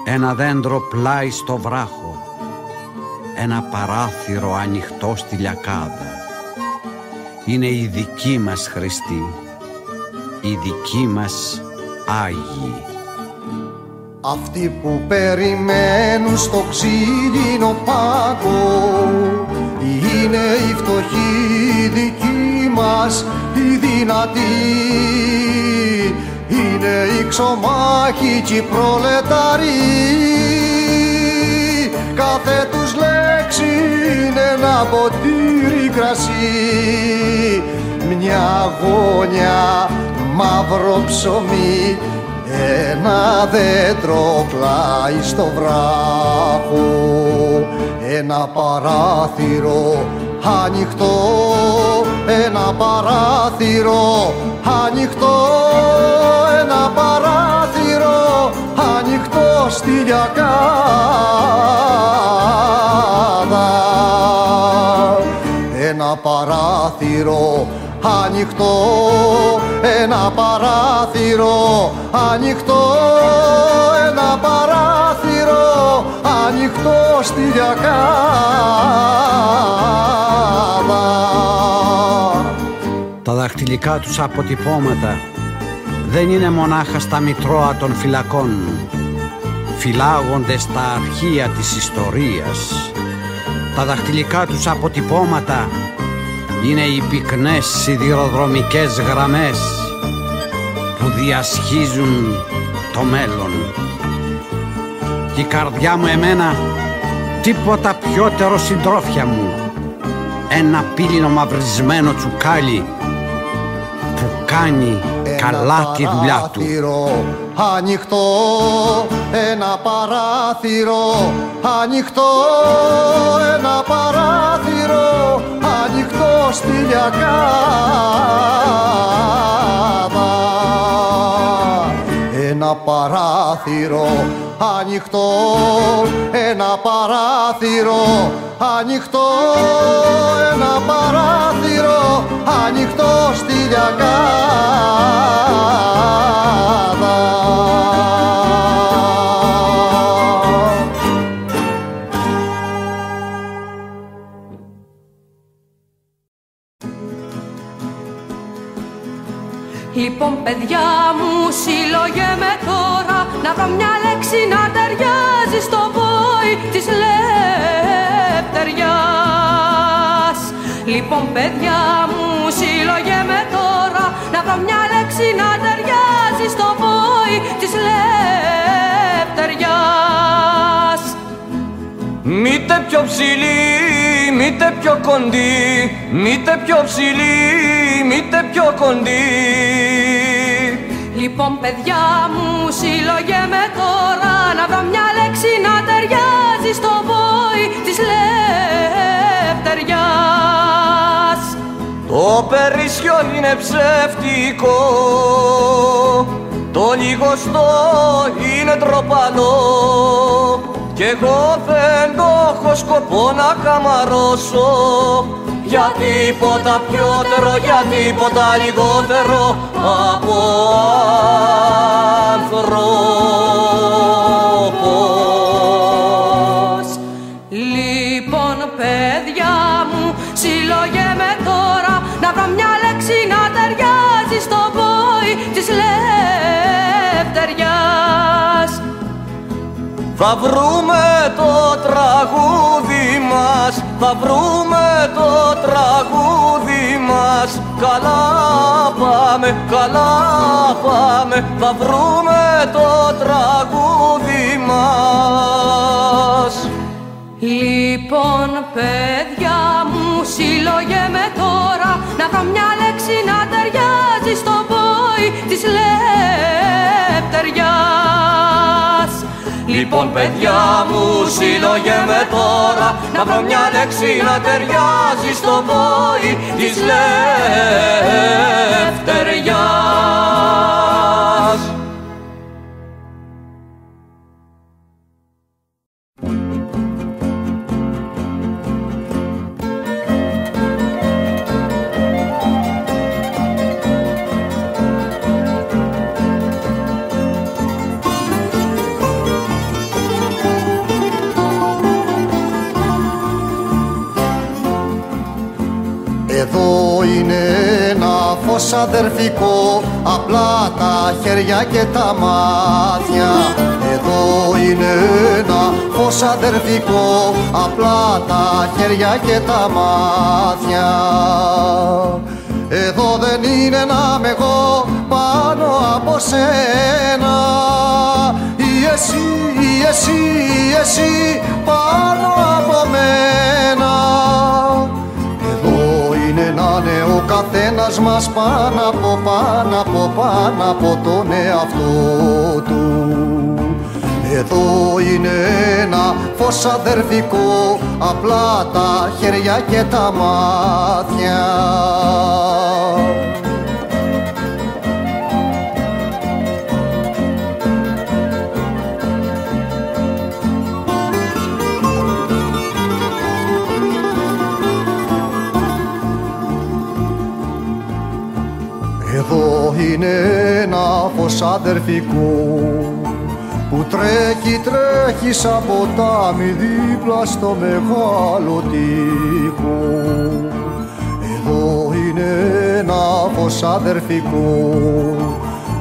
ένα δέντρο πλάι στο βράχο, ένα παράθυρο ανοιχτό στη λιακάδα. Είναι οι δικοί μας Χριστοί, οι δικοί μας Άγιοι. Αυτοί που περιμένουν στο ξύλινο πάγκο είναι οι φτωχοί οι δικοί μας οι δυνατοί. Είναι οι ξωμάχοι και οι προλεταροί. Κάθε τους λέξη είναι ένα ποτήρι κρασί μια γωνιά μαύρο ψωμί ένα δέντρο πλάι στο βράχο ένα παράθυρο ανοιχτό ένα παράθυρο ανοιχτό ένα παράθυρο ανοιχτό στη λιακάδα ένα παράθυρο ανοιχτό ένα παράθυρο ανοιχτό ένα παράθυρο ανοιχτό στη λιακάδα Τα δαχτυλικά τους αποτυπώματα δεν είναι μονάχα στα μητρώα των φυλακών. φυλάγονται στα αρχεία της ιστορίας. Τα δαχτυλικά τους αποτυπώματα είναι οι πυκνές σιδηροδρομικές γραμμές που διασχίζουν το μέλλον. Και η καρδιά μου εμένα τίποτα πιότερο συντρόφια μου ένα πύλινο μαυρισμένο τσουκάλι που κάνει καλά τη δουλειά του. Ανοιχτό ένα παράθυρο, ανοιχτό ένα παράθυρο, ανοιχτό στη λιακάδα. Ένα παράθυρο, ανοιχτό ένα παράθυρο, ανοιχτό ένα παράθυρο, ανοιχτό στη λιακάδα. Λοιπόν παιδιά μου συλλογέ με τώρα Να βρω μια λέξη να ταιριάζει στο βόη της λευτεριάς. Λοιπόν παιδιά μου συλλογέ με τώρα Να βρω μια λέξη να ταιριάζει στο βόη της λευτεριάς Μήτε πιο ψηλή, μήτε πιο κοντή, μήτε πιο ψηλή, μήτε πιο κοντή. Λοιπόν παιδιά μου συλλογέ με τώρα Να βρω μια λέξη να ταιριάζει στο βόη της λευτεριάς Το περισσιόν είναι ψεύτικο, το λιγοστό είναι τροπανό κι εγώ δεν το έχω σκοπό να καμαρώσω για τίποτα πιότερο, για τίποτα λιγότερο από άνθρωπος. Θα βρούμε το τραγούδι μας, θα βρούμε το τραγούδι μας. Καλά πάμε, καλά πάμε, θα βρούμε το τραγούδι μας. Λοιπόν παιδιά μου συλλογέ με τώρα Να βρω μια λέξη να ταιριάζει στο βόη της λευτεριάς Λοιπόν παιδιά μου συλλογέ με τώρα Να βρω μια λέξη να ταιριάζει στο βόη της λευτεριάς ένα φως αδερφικό Απλά τα χέρια και τα μάτια. Εδώ είναι ένα φως αδερφικό Απλά τα χέρια και τα μάτια. Εδώ δεν είναι να είμαι εγώ πάνω από σένα. Ή εσύ, ή εσύ, ή εσύ πάνω από μένα. Εδώ είναι να είναι ο καθένας μας πάνω από πάνω από πάνω από τον εαυτό του. Εδώ είναι ένα φως αδερφικό απλά τα χέρια και τα μάτια είναι ένα φως αδερφικό που τρέχει, τρέχει σαν ποτάμι δίπλα στο μεγάλο τείχο. Εδώ είναι ένα φως αδερφικό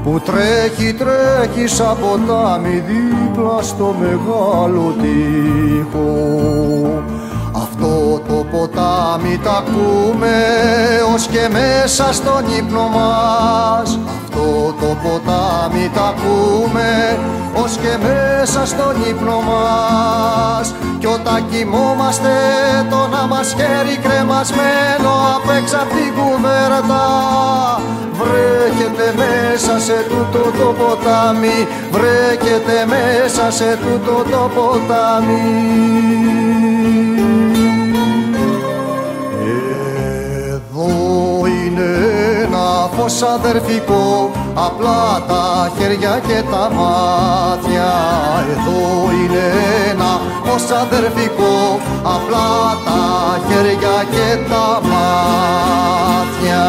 που τρέχει τρέχει σαν ποτάμι δίπλα στο μεγάλο τείχο αυτό το ποτάμι τα ακούμε ως και μέσα στον ύπνο μας. Αυτό το ποτάμι τα ακούμε ως και μέσα στον ύπνο μας. Κι όταν κοιμόμαστε το να μας χέρι κρεμασμένο απ' έξω απ' την κουβέρτα βρέχεται μέσα σε τούτο το ποτάμι βρέχεται μέσα σε τούτο το ποτάμι φως αδερφικό απλά τα χέρια και τα μάτια εδώ είναι ένα. Φως αδερφικό απλά τα χέρια και τα μάτια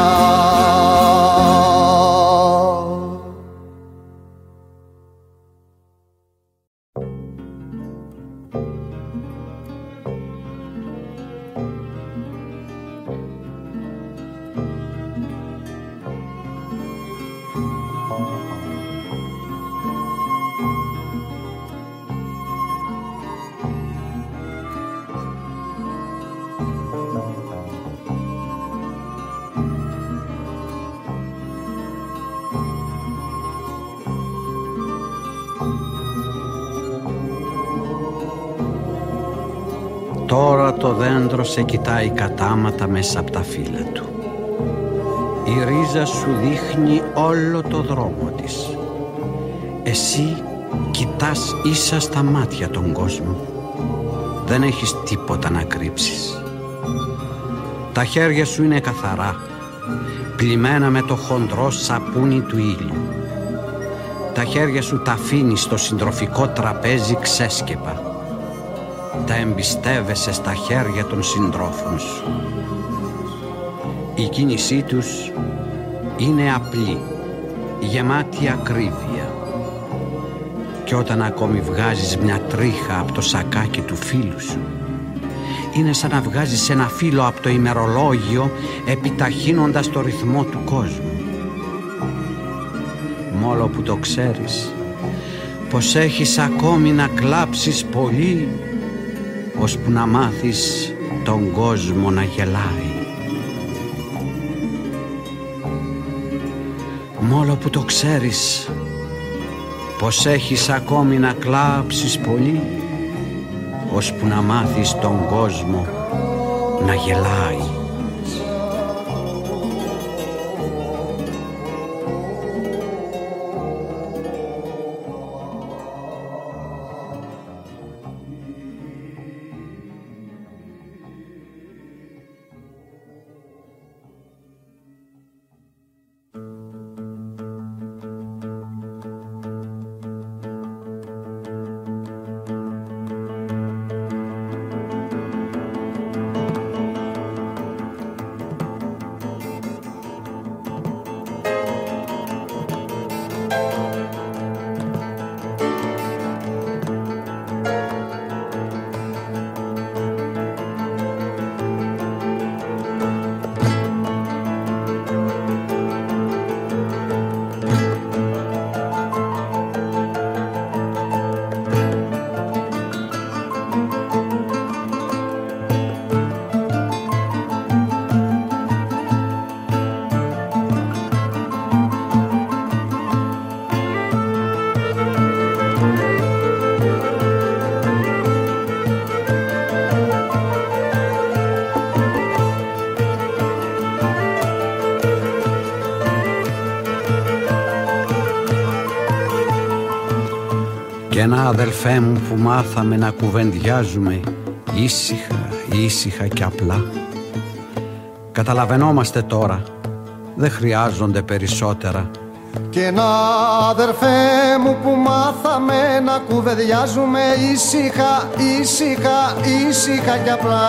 Τώρα το δέντρο σε κοιτάει κατάματα μέσα από τα φύλλα του. Η ρίζα σου δείχνει όλο το δρόμο της. Εσύ κοιτάς ίσα στα μάτια τον κόσμο. Δεν έχεις τίποτα να κρύψεις. Τα χέρια σου είναι καθαρά, πλημμένα με το χοντρό σαπούνι του ήλιου. Τα χέρια σου τα αφήνεις στο συντροφικό τραπέζι ξέσκεπα τα εμπιστεύεσαι στα χέρια των συντρόφων σου. Η κίνησή τους είναι απλή, γεμάτη ακρίβεια. Και όταν ακόμη βγάζεις μια τρίχα από το σακάκι του φίλου σου, είναι σαν να βγάζεις ένα φύλλο από το ημερολόγιο επιταχύνοντας το ρυθμό του κόσμου. Μόλο που το ξέρεις, πως έχεις ακόμη να κλάψεις πολύ ώσπου να μάθεις τον κόσμο να γελάει. Μόλο που το ξέρεις πως έχεις ακόμη να κλάψεις πολύ ώσπου να μάθεις τον κόσμο να γελάει. Ένα αδελφέ μου που μάθαμε να κουβεντιάζουμε ήσυχα, ήσυχα και απλά. Καταλαβαίνόμαστε τώρα, δεν χρειάζονται περισσότερα. Και ένα αδερφέ μου που μάθαμε να κουβεντιάζουμε ήσυχα, ήσυχα, ήσυχα και απλά.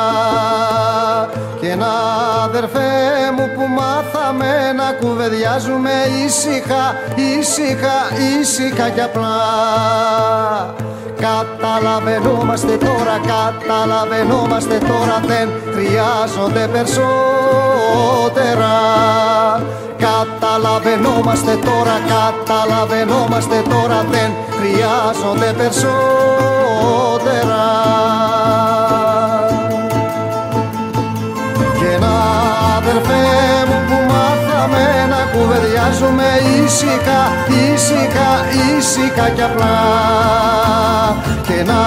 Και ένα αδερφέ μου που μάθαμε να κουβεντιάζουμε ήσυχα, ήσυχα, ήσυχα και απλά Καταλαβαίνόμαστε τώρα, καταλαβαίνόμαστε τώρα Δεν χρειάζονται περισσότερα. Καταλαβαίνόμαστε τώρα, καταλαβαίνόμαστε τώρα Δεν χρειάζονται περισσότερα. Και να αδερφέ μου που μάθαμε να κουβεντιάζουμε ήσυχα, ήσυχα, ήσυχα κι απλά Και να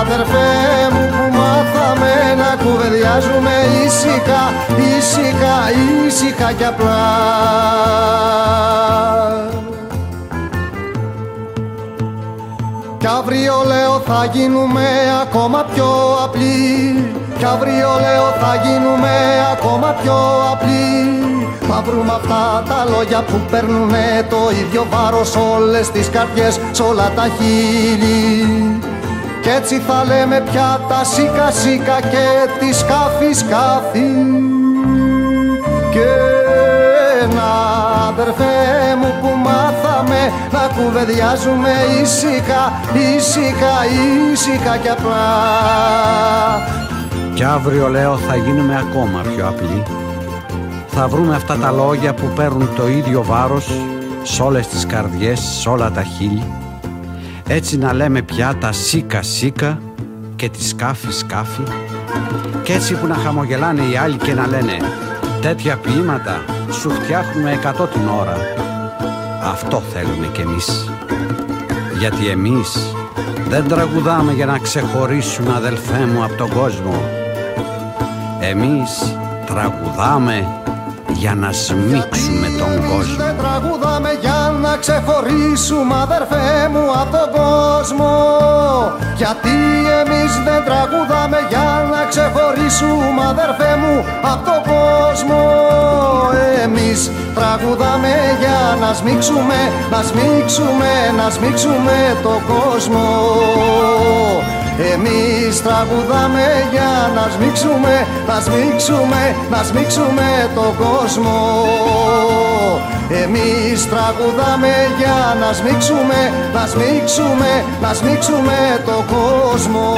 αδερφέ μου που μάθαμε να κουβεντιάζουμε ήσυχα, ήσυχα, ήσυχα κι απλά. Κι αύριο λέω θα γίνουμε ακόμα πιο απλοί. Κι αύριο λέω θα γίνουμε ακόμα πιο απλοί. Θα βρούμε αυτά τα λόγια που παίρνουνε το ίδιο βάρος όλες τις καρδιές, σ' όλα τα χείλη Κι έτσι θα λέμε πια τα σίκα σίκα και τη σκάφη σκάφη Και να αδερφέ μου που μάθαμε να κουβεντιάζουμε ήσυχα, ήσυχα, ήσυχα κι απλά. Κι αύριο λέω θα γίνουμε ακόμα πιο απλοί. Θα βρούμε αυτά τα λόγια που παίρνουν το ίδιο βάρος σ' όλες τις καρδιές, σ' όλα τα χείλη. Έτσι να λέμε πια τα σίκα σίκα και τη σκάφη σκάφη. Κι έτσι που να χαμογελάνε οι άλλοι και να λένε τέτοια ποίηματα σου φτιάχνουμε εκατό την ώρα. Αυτό θέλουμε κι εμείς. Γιατί εμείς δεν τραγουδάμε για να ξεχωρίσουμε αδελφέ μου από τον κόσμο. Εμείς τραγουδάμε για να σμίξουμε τον κόσμο. Δεν τραγουδάμε για να ξεχωρίσουμε αδερφέ μου από τον κόσμο. Γιατί εμείς δεν τραγουδάμε για να ξεχωρίσουμε αδερφέ μου από τον κόσμο. Εμείς τραγουδάμε για να σμίξουμε, να σμίξουμε, να σμίξουμε τον κόσμο. Εμείς τραγουδάμε για να σμίξουμε, να σμίξουμε, να σμίξουμε τον κόσμο Εμείς τραγουδάμε για να σμίξουμε, να σμίξουμε, να σμίξουμε τον κόσμο.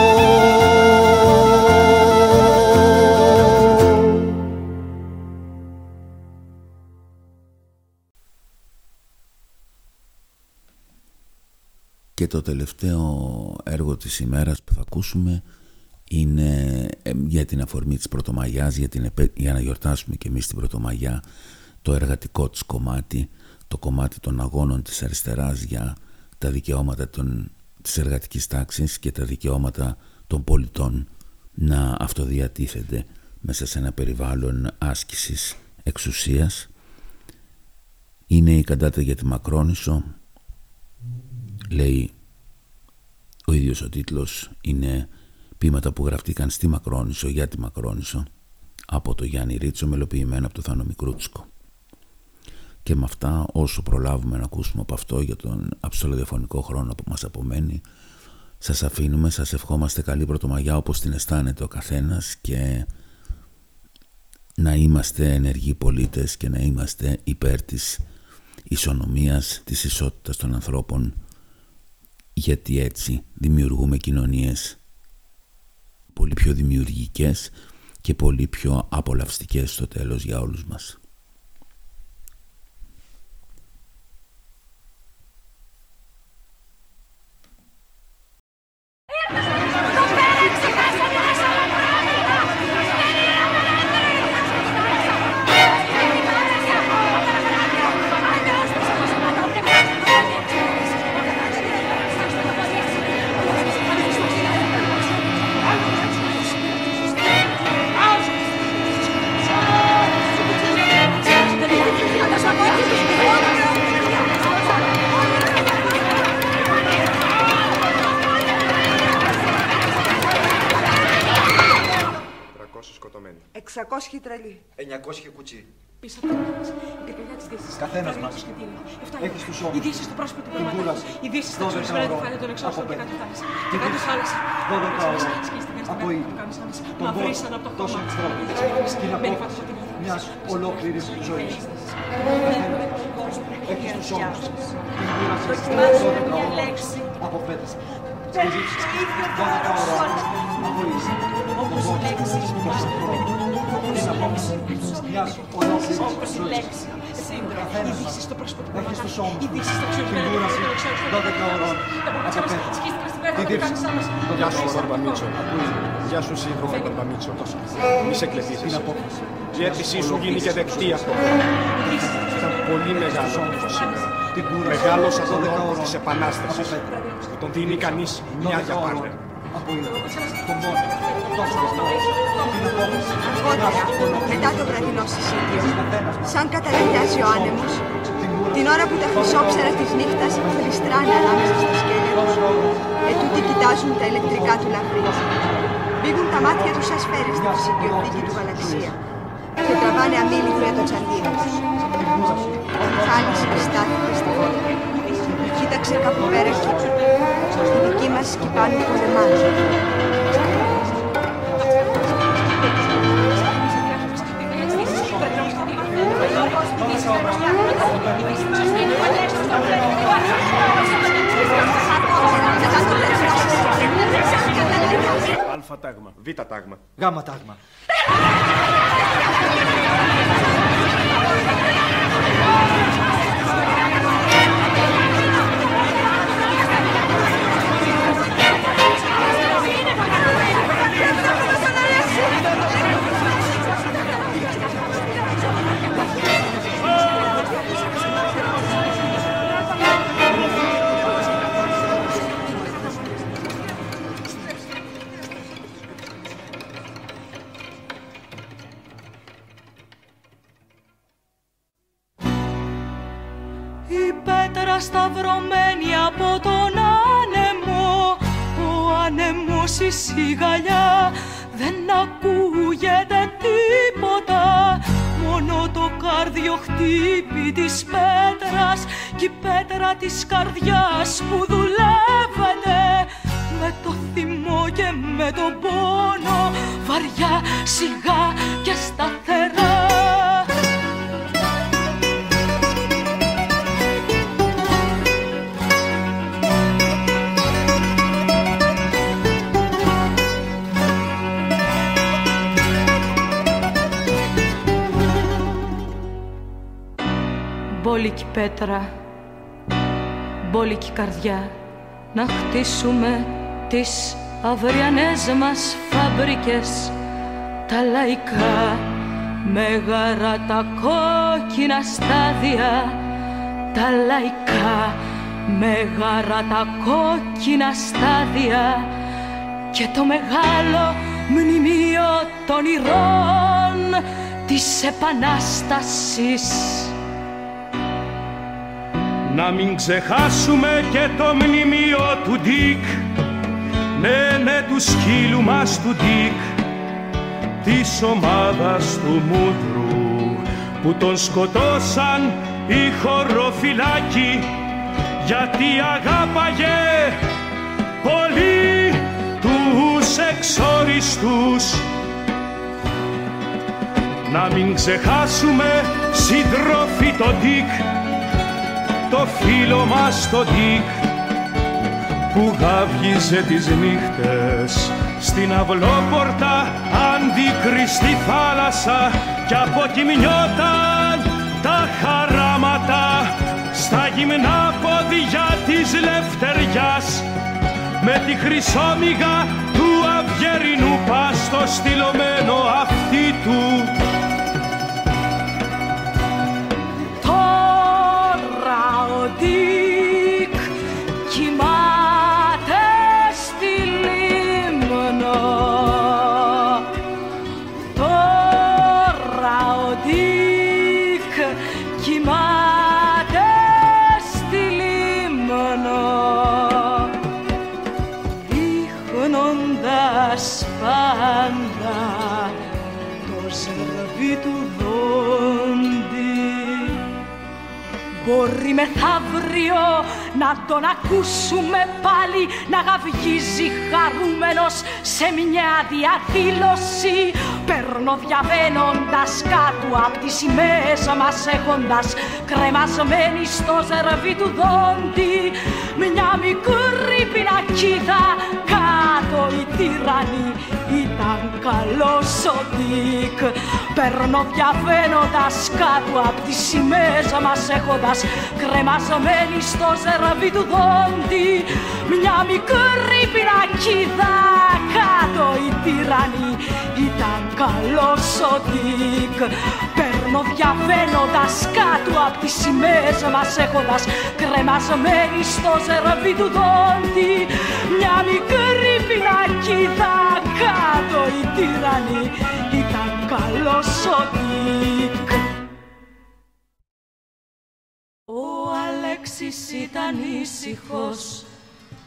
Και το τελευταίο έργο της ημέρας που θα ακούσουμε είναι ε, για την αφορμή της Πρωτομαγιάς, για, την, για να γιορτάσουμε και εμείς την Πρωτομαγιά, το εργατικό της κομμάτι, το κομμάτι των αγώνων της αριστεράς για τα δικαιώματα των, της εργατικής τάξης και τα δικαιώματα των πολιτών να αυτοδιατίθενται μέσα σε ένα περιβάλλον άσκησης εξουσίας. Είναι η καντάτα για τη Μακρόνισο, λέει ο ίδιος ο τίτλος είναι ποίηματα που γραφτήκαν στη Μακρόνισο για τη Μακρόνισο από το Γιάννη Ρίτσο μελοποιημένο από το Θάνο Μικρούτσικο και με αυτά όσο προλάβουμε να ακούσουμε από αυτό για τον αψολοδιαφωνικό χρόνο που μας απομένει σας αφήνουμε, σας ευχόμαστε καλή πρωτομαγιά όπως την αισθάνεται ο καθένας και να είμαστε ενεργοί πολίτες και να είμαστε υπέρ της ισονομίας, της ισότητας των ανθρώπων γιατί έτσι δημιουργούμε κοινωνίες πολύ πιο δημιουργικές και πολύ πιο απολαυστικές στο τέλος για όλους μας. Σκοτωμένοι. 600 τρελή. 900 κουτσί. Πίσω από το η πυρκαγιά της Δύσης. Καθένας μας. Έχεις τους ώμους. Η Δύση στο πρόσωπο του Την κόμματος. κούραση. Η Δύση στα 12 ξεσπέρα του ώρων. φάλια των εξώσεων Από και πέντε. κάτω θάλασσα. Τη Και κάτω Δύση. θάλασσα. 12 ώρων. Σκίστηκαν Από στην ήλιο. κάτω θάλασσα. Τον Μαυρίσαν πόνο από το τόσων χώμα. ανθρώπων. Την απόφαση μιας ολόκληρης ζωής. Έχεις τους ώμους. Την κούραση. Δοκιμάζω 12 μια ώρων. λέξη. Από πέντε. Όπως η λέξη μας Όπως η λέξη. Η δύση στο πρόσωπο του Η δύση στο αξιοπρέπειο. Την 12 ώρων. Τα Τη δίψη. Γεια σου, Μπαρμπαμίτσο. Γεια σου, σύντροφε Μπαρμπαμίτσο. Μη σε κλεφτείς. Η αίτησή σου γίνει και δεκτή αυτό. Ήταν πολύ μεγάλο αυτό σήμερα. Μεγάλος αγωνών της Επανάστασης. Που τον δίνει κανείς μια για πάντα. Αργότερα, μετά το βραδινό συσίτιο, σαν καταλαγιάζει ο άνεμος, την ώρα που τα χρυσόψερα της νύχτας θλιστράνε ανάμεσα στα σκέλια τους, ετούτοι κοιτάζουν τα ηλεκτρικά του λαμπρί. Μπήγουν τα μάτια τους σαν σφαίρες στη φυσικιοθήκη του γαλαξία και τραβάνε αμήλικο για το τσαντίδι τους. Ο Μιχάλης στάθηκε στη πόρτα. Κοίταξε κάπου πέρα και στη δική μας σκυπάνου πολεμάζουν. Αλφα τάγμα, β τάγμα. Γάμα τάγμα. Άνεμος η σιγαλιά. Δεν ακούγεται τίποτα. Μόνο το κάρδιο χτύπη της πέτρας Κι η πέτρα της καρδιάς που δουλεύεται. Με το θυμό και με τον πόνο Βαριά, σιγά και σταθερά Μπόλικη πέτρα, μπόλικη καρδιά. Να χτίσουμε τις αυριανές μας φαμπρικές. Τα λαϊκά μέγαρα τα κόκκινα στάδια. Τα λαϊκά μέγαρα τα κόκκινα στάδια. Και το μεγάλο μνημείο των ηρών της Επανάστασης Να μην ξεχάσουμε και το μνημείο του Ντίκ. Ναι, ναι, του σκύλου μας του Ντίκ. Της ομάδας του Μούτρου Που τον σκοτώσαν οι χωροφυλάκοι. Γιατί αγάπαγε πολύ τους εξόριστους. Να μην ξεχάσουμε σύντροφοι το Ντίκ το φίλο μας το Ντίκ που γάβγιζε τις νύχτες. Στην αυλόπορτα αντικριστή θάλασσα κι αποκοιμιόταν τα χαράματα. Στα γυμνά πόδια της λευτεριάς με τη χρυσόμυγα του αυγερινού πάστο στυλωμένο αυτί του Μπορεί μεθαύριο να τον ακούσουμε πάλι να γαυγίζει χαρούμενος σε μια διαδήλωση Παίρνω διαβαίνοντας κάτω απ' τις σημαίες μας έχοντας κρεμασμένη στο ζερβί του δόντι. Μια μικρή πινακίδα κάτω η τυραννή ήταν καλός ο Δίκ Παίρνω διαβαίνοντας κάτω απ' τις σημαίες μας έχοντας κρεμασμένη στο ζερβί του δόντι. Μια μικρή πινακίδα κάτω η τυραννή ήταν καλός ο Δίκ Παίρνω διαβαίνοντας κάτω απ' τις σημαίες μας έχοντας κρεμασμένη στο ζερβί του δόντι μια μικρή πινακίδα κάτω η τυραννή ήταν καλός ο Νίκ. Ο Αλέξης ήταν ήσυχος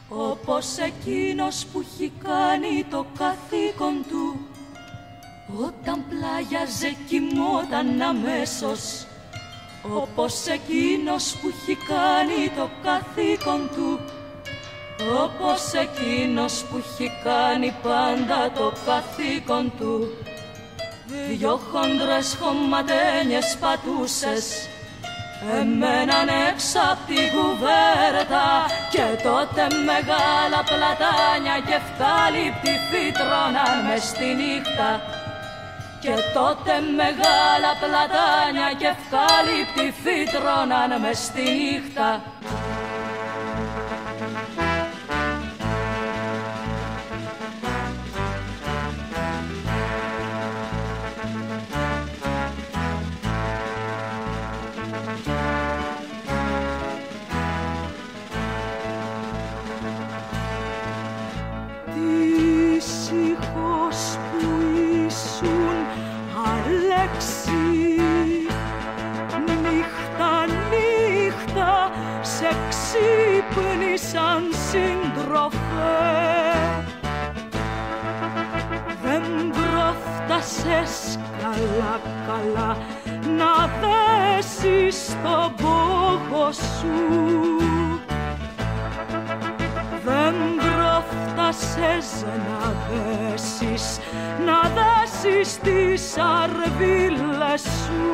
όπως εκείνος που έχει κάνει το καθήκον του όταν πλάγιαζε κοιμόταν αμέσως. Όπως εκείνος που έχει κάνει το καθήκον του. Όπως εκείνος που έχει κάνει πάντα το καθήκον του. Δυο χοντρές χωματένιες πατούσες. Εμέναν έξω απ' την κουβέρτα και τότε μεγάλα πλατάνια και φτάλιπτοι φύτρωναν μες στη νύχτα και τότε μεγάλα πλατάνια και φτάλιπτοι φύτρωναν μες στη νύχτα πρόφτασες καλά καλά να δέσεις τον πόγο σου Δεν πρόφτασες να δέσεις να δέσεις τις αρβίλες σου.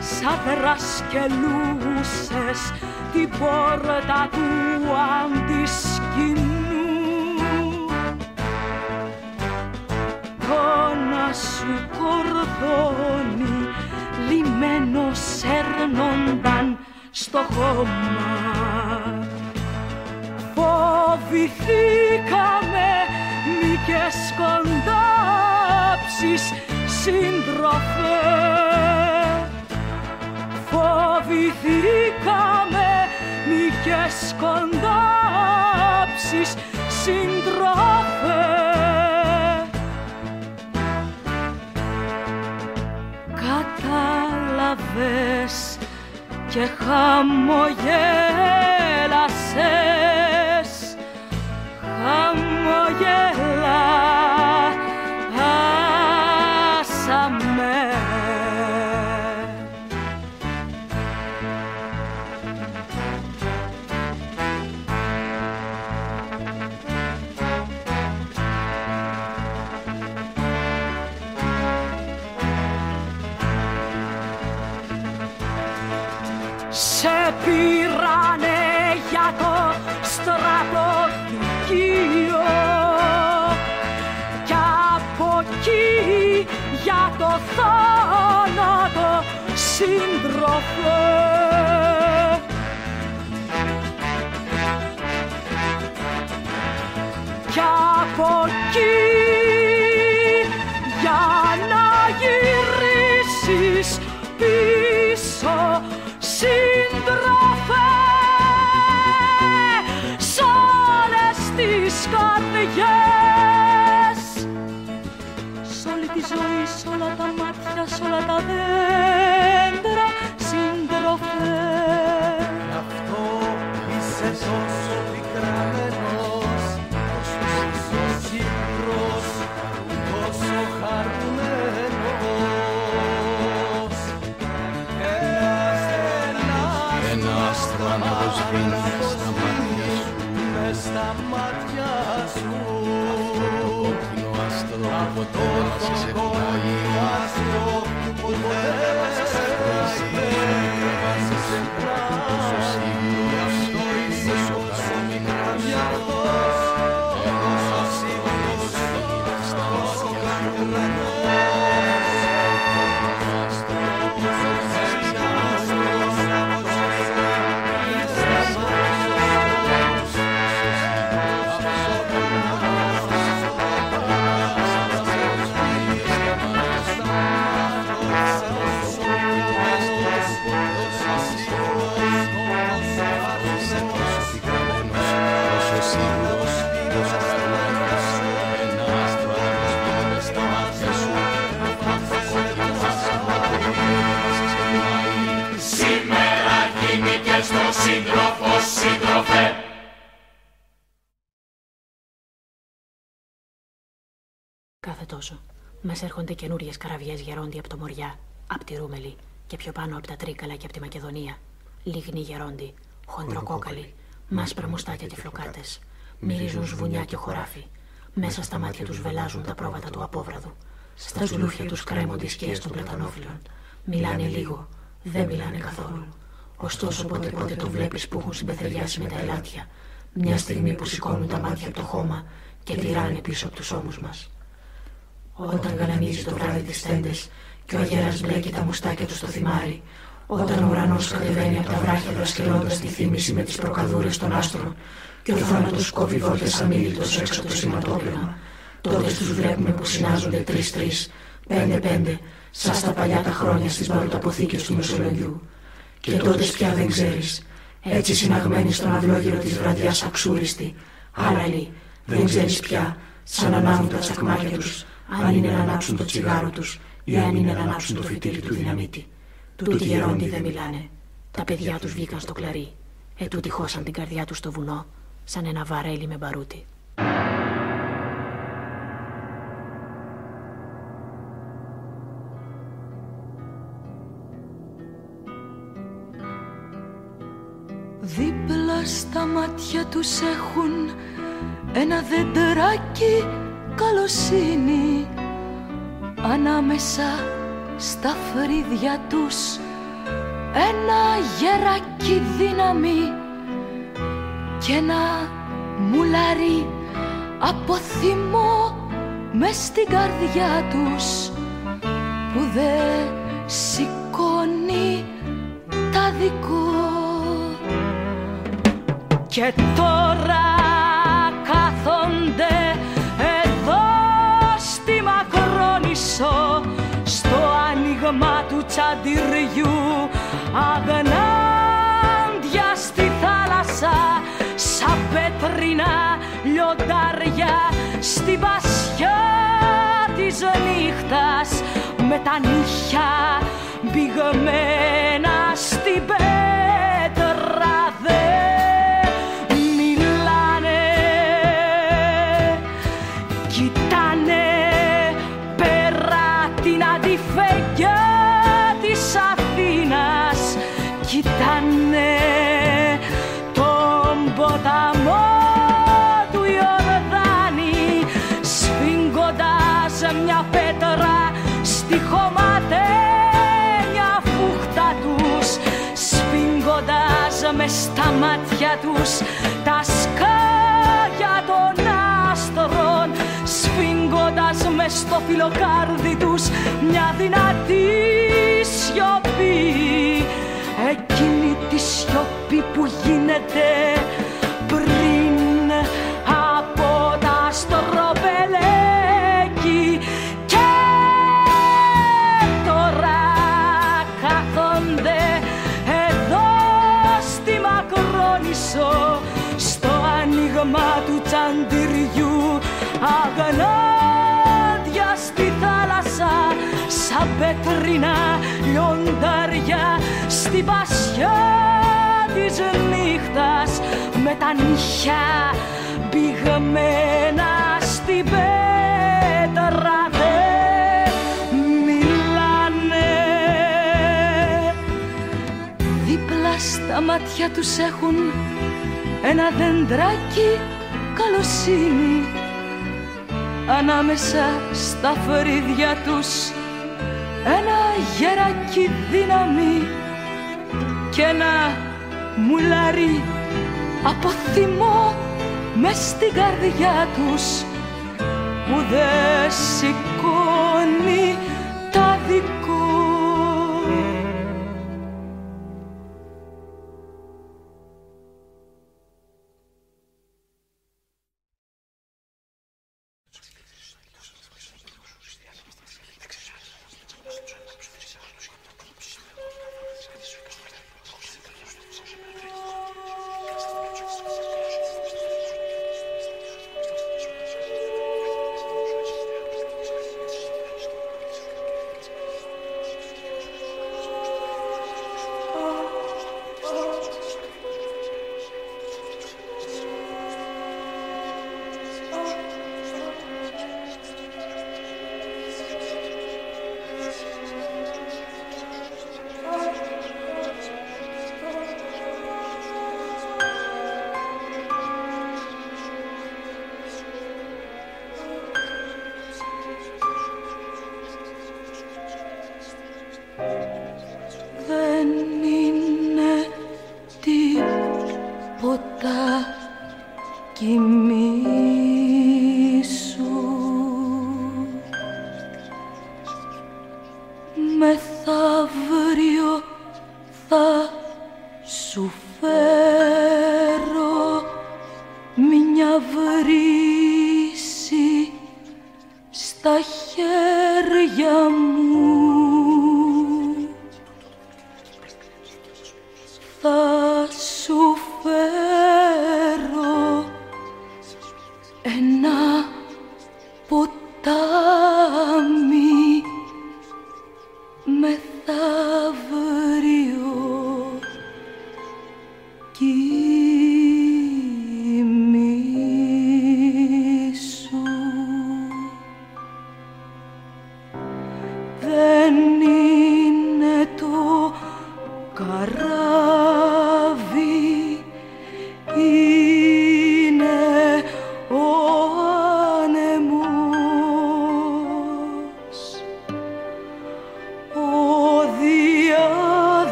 Σαν δρασκελούσες την πόρτα του αντισκηνού να σου κορδόνι λιμένος σέρνονταν στο χώμα. Φοβηθήκαμε μη και σκοντάψεις σύντροφε φοβηθήκαμε μη και σκοντάψεις συντρόφε. Κατάλαβες και χαμογέλασες χαμογέλασαμε σύντροφε. Κι από εκεί για να γυρίσεις πίσω σύντροφε σ' όλες τις καρδιές. Σ' όλη τη ζωή, σ' όλα τα μάτια, σ' όλα τα δέντρα έρχονται καινούριες καραβιές γερόντι από το Μοριά, από τη Ρούμελη και πιο πάνω από τα Τρίκαλα και από τη Μακεδονία. Λίγνοι γερόντι, χοντροκόκαλοι, μάσπρα μουστάκια και φλοκάτες. Μυρίζουν σβουνιά και χωράφι. Μέσα στα μάτια τους βελάζουν τα πρόβατα του απόβραδου. Στα ζουλούφια τους κρέμονται οι σκιές των πλατανόφιλων. Μιλάνε λίγο, δεν μιλάνε καθόλου. Ωστόσο πότε πότε το βλέπεις που έχουν συμπεθεριάσει με τα ελάτια. Μια στιγμή που σηκώνουν τα μάτια από το χώμα και τυράνε πίσω από τους ώμους μας. Όταν γαλανίζει το βράδυ τις τέντες και ο αγέρας μπλέκει τα μουστάκια του στο θυμάρι, όταν ο ουρανός κατεβαίνει από τα βράχια δρασκελώντας τη θύμηση με τις προκαδούρες των άστρων και ο θάνατος κόβει βόλτες αμήλυτος έξω το σηματόπλευμα, τότε τους βλέπουμε που συνάζονται τρεις-τρεις, πέντε-πέντε, σαν στα παλιά τα χρόνια στις μπαρουταποθήκες του Μεσολογιού. Και τότε πια δεν ξέρεις, έτσι συναγμένοι στον αυλόγυρο της βραδιάς αξούριστη, άλλαλοι, δεν ξέρεις πια, σαν ανάβουν τα τσακμάκια τους, αν είναι να ανάψουν το τσιγάρο τους ή αν είναι να ανάψουν το φυτίλι του δυναμίτη. Τούτοι γερόντι δεν μιλάνε. Τα παιδιά τους βγήκαν στο κλαρί. Ετούτοι χώσαν την καρδιά τους στο βουνό, σαν ένα βαρέλι με μπαρούτι. Δίπλα στα μάτια τους έχουν ένα δεντράκι καλοσύνη ανάμεσα στα φρύδια τους. Ένα γεράκι δύναμη και ένα μουλάρι από θυμό μες στην καρδιά τους που δε σηκώνει τα δικό. Και τώρα άνοιγμα του τσαντιριού. Αγνάντια στη θάλασσα σαν πέτρινα λιοντάρια. Στην πασιά της νύχτας με τα νύχια μπηγμένα στην πέτρα στα μάτια τους τα σκάγια των άστρων σφίγγοντας μες στο φιλοκάρδι τους μια δυνατή σιωπή. Εκείνη τη σιωπή που γίνεται αγνάδια στη θάλασσα σαν πέτρινα λιοντάρια στην πασιά της νύχτας με τα νύχια πηγμένα στην πέτρα δεν μιλάνε. Δίπλα στα μάτια τους έχουν ένα δεντράκι καλοσύνη ανάμεσα στα φρύδια τους. Ένα γεράκι δύναμη και ένα μουλάρι από θυμό μες στην καρδιά τους που δεν σηκώνει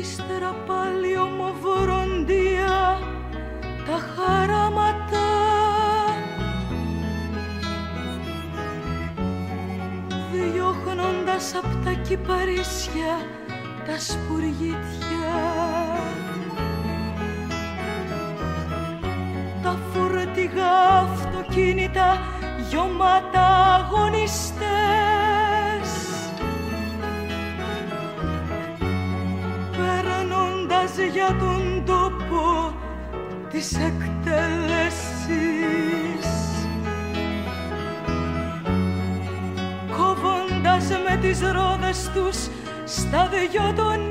ύστερα πάλι ομοβοροντία τα χαράματα. Διώχνοντας απ' τα κυπαρίσια τα σπουργίτια. Τα φορτηγά αυτοκίνητα γιωμάτα αγωνιστές. για τον τόπο της εκτέλεσης κόβοντας με τις ρόδες τους στα δυο των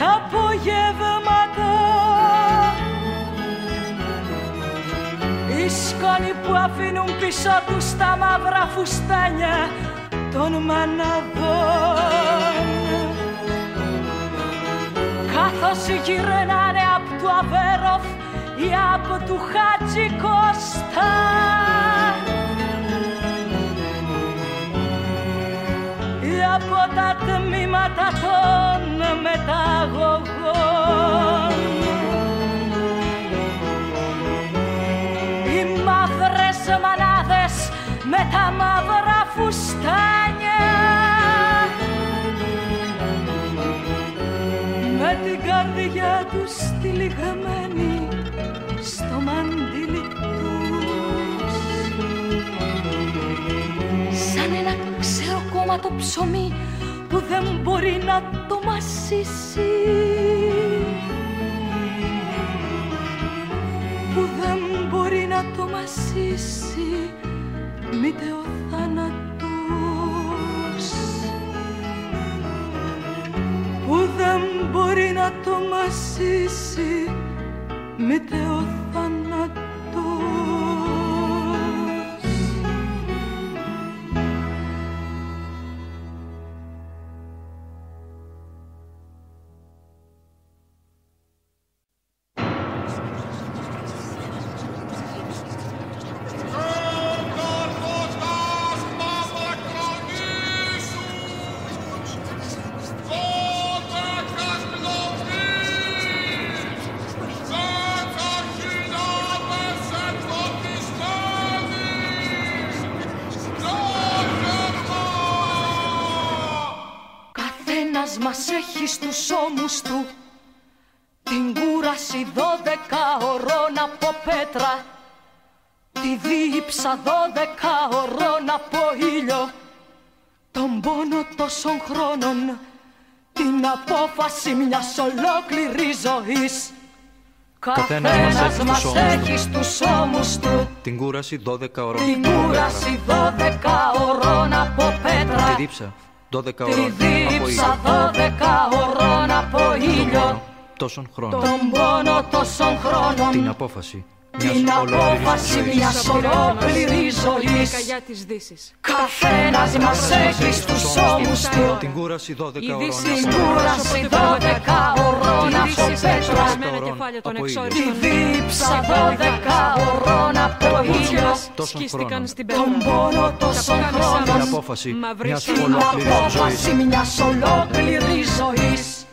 απογεύματα. Οι σκόνοι που αφήνουν πίσω τους τα μαύρα φουστάνια των μαναδών. Καθώς γυρνάνε απ' του Αβέροφ ή απ' του Χατζικοστάν. από τα τμήματα των μεταγωγών. Οι μαύρες μανάδες με τα μαύρα φουστάνια με την καρδιά τους τυλιγμένη γεμάτο ψωμί που δεν μπορεί να το μασίσει. Που δεν μπορεί να το μασίσει μήτε που δεν μπορεί να το μασίσει μήτε στους ώμους του. Την κούραση δώδεκα ωρών από πέτρα. Τη δίψα δώδεκα ωρών από ήλιο. Τον πόνο τόσων χρόνων την απόφαση μιας ολόκληρης ζωής. Καθένας μας έχει έχει στους ώμους του. Την κούραση 12 ώρων Την κούραση 12 ώρων από πέτρα. Τη δίψα 12 ώρων από ήλιο. ώρων από ήλιο. Τόσον χρόνο. Τον πόνο τόσον χρόνο. Την απόφαση την απόφαση μια ολόκληρη ζωής. Τη Καθένας μας έχει στου ώμους του. Την κούραση 12 ώρων. Την κούραση 12 ώρων. Από πέτρα. Των τη δίψα 12 ώρων. Από ήλιο. Σκίστηκαν στην πέτρα. Τον πόνο τόσο χρόνο. Την απόφαση μια ολόκληρη ζωής.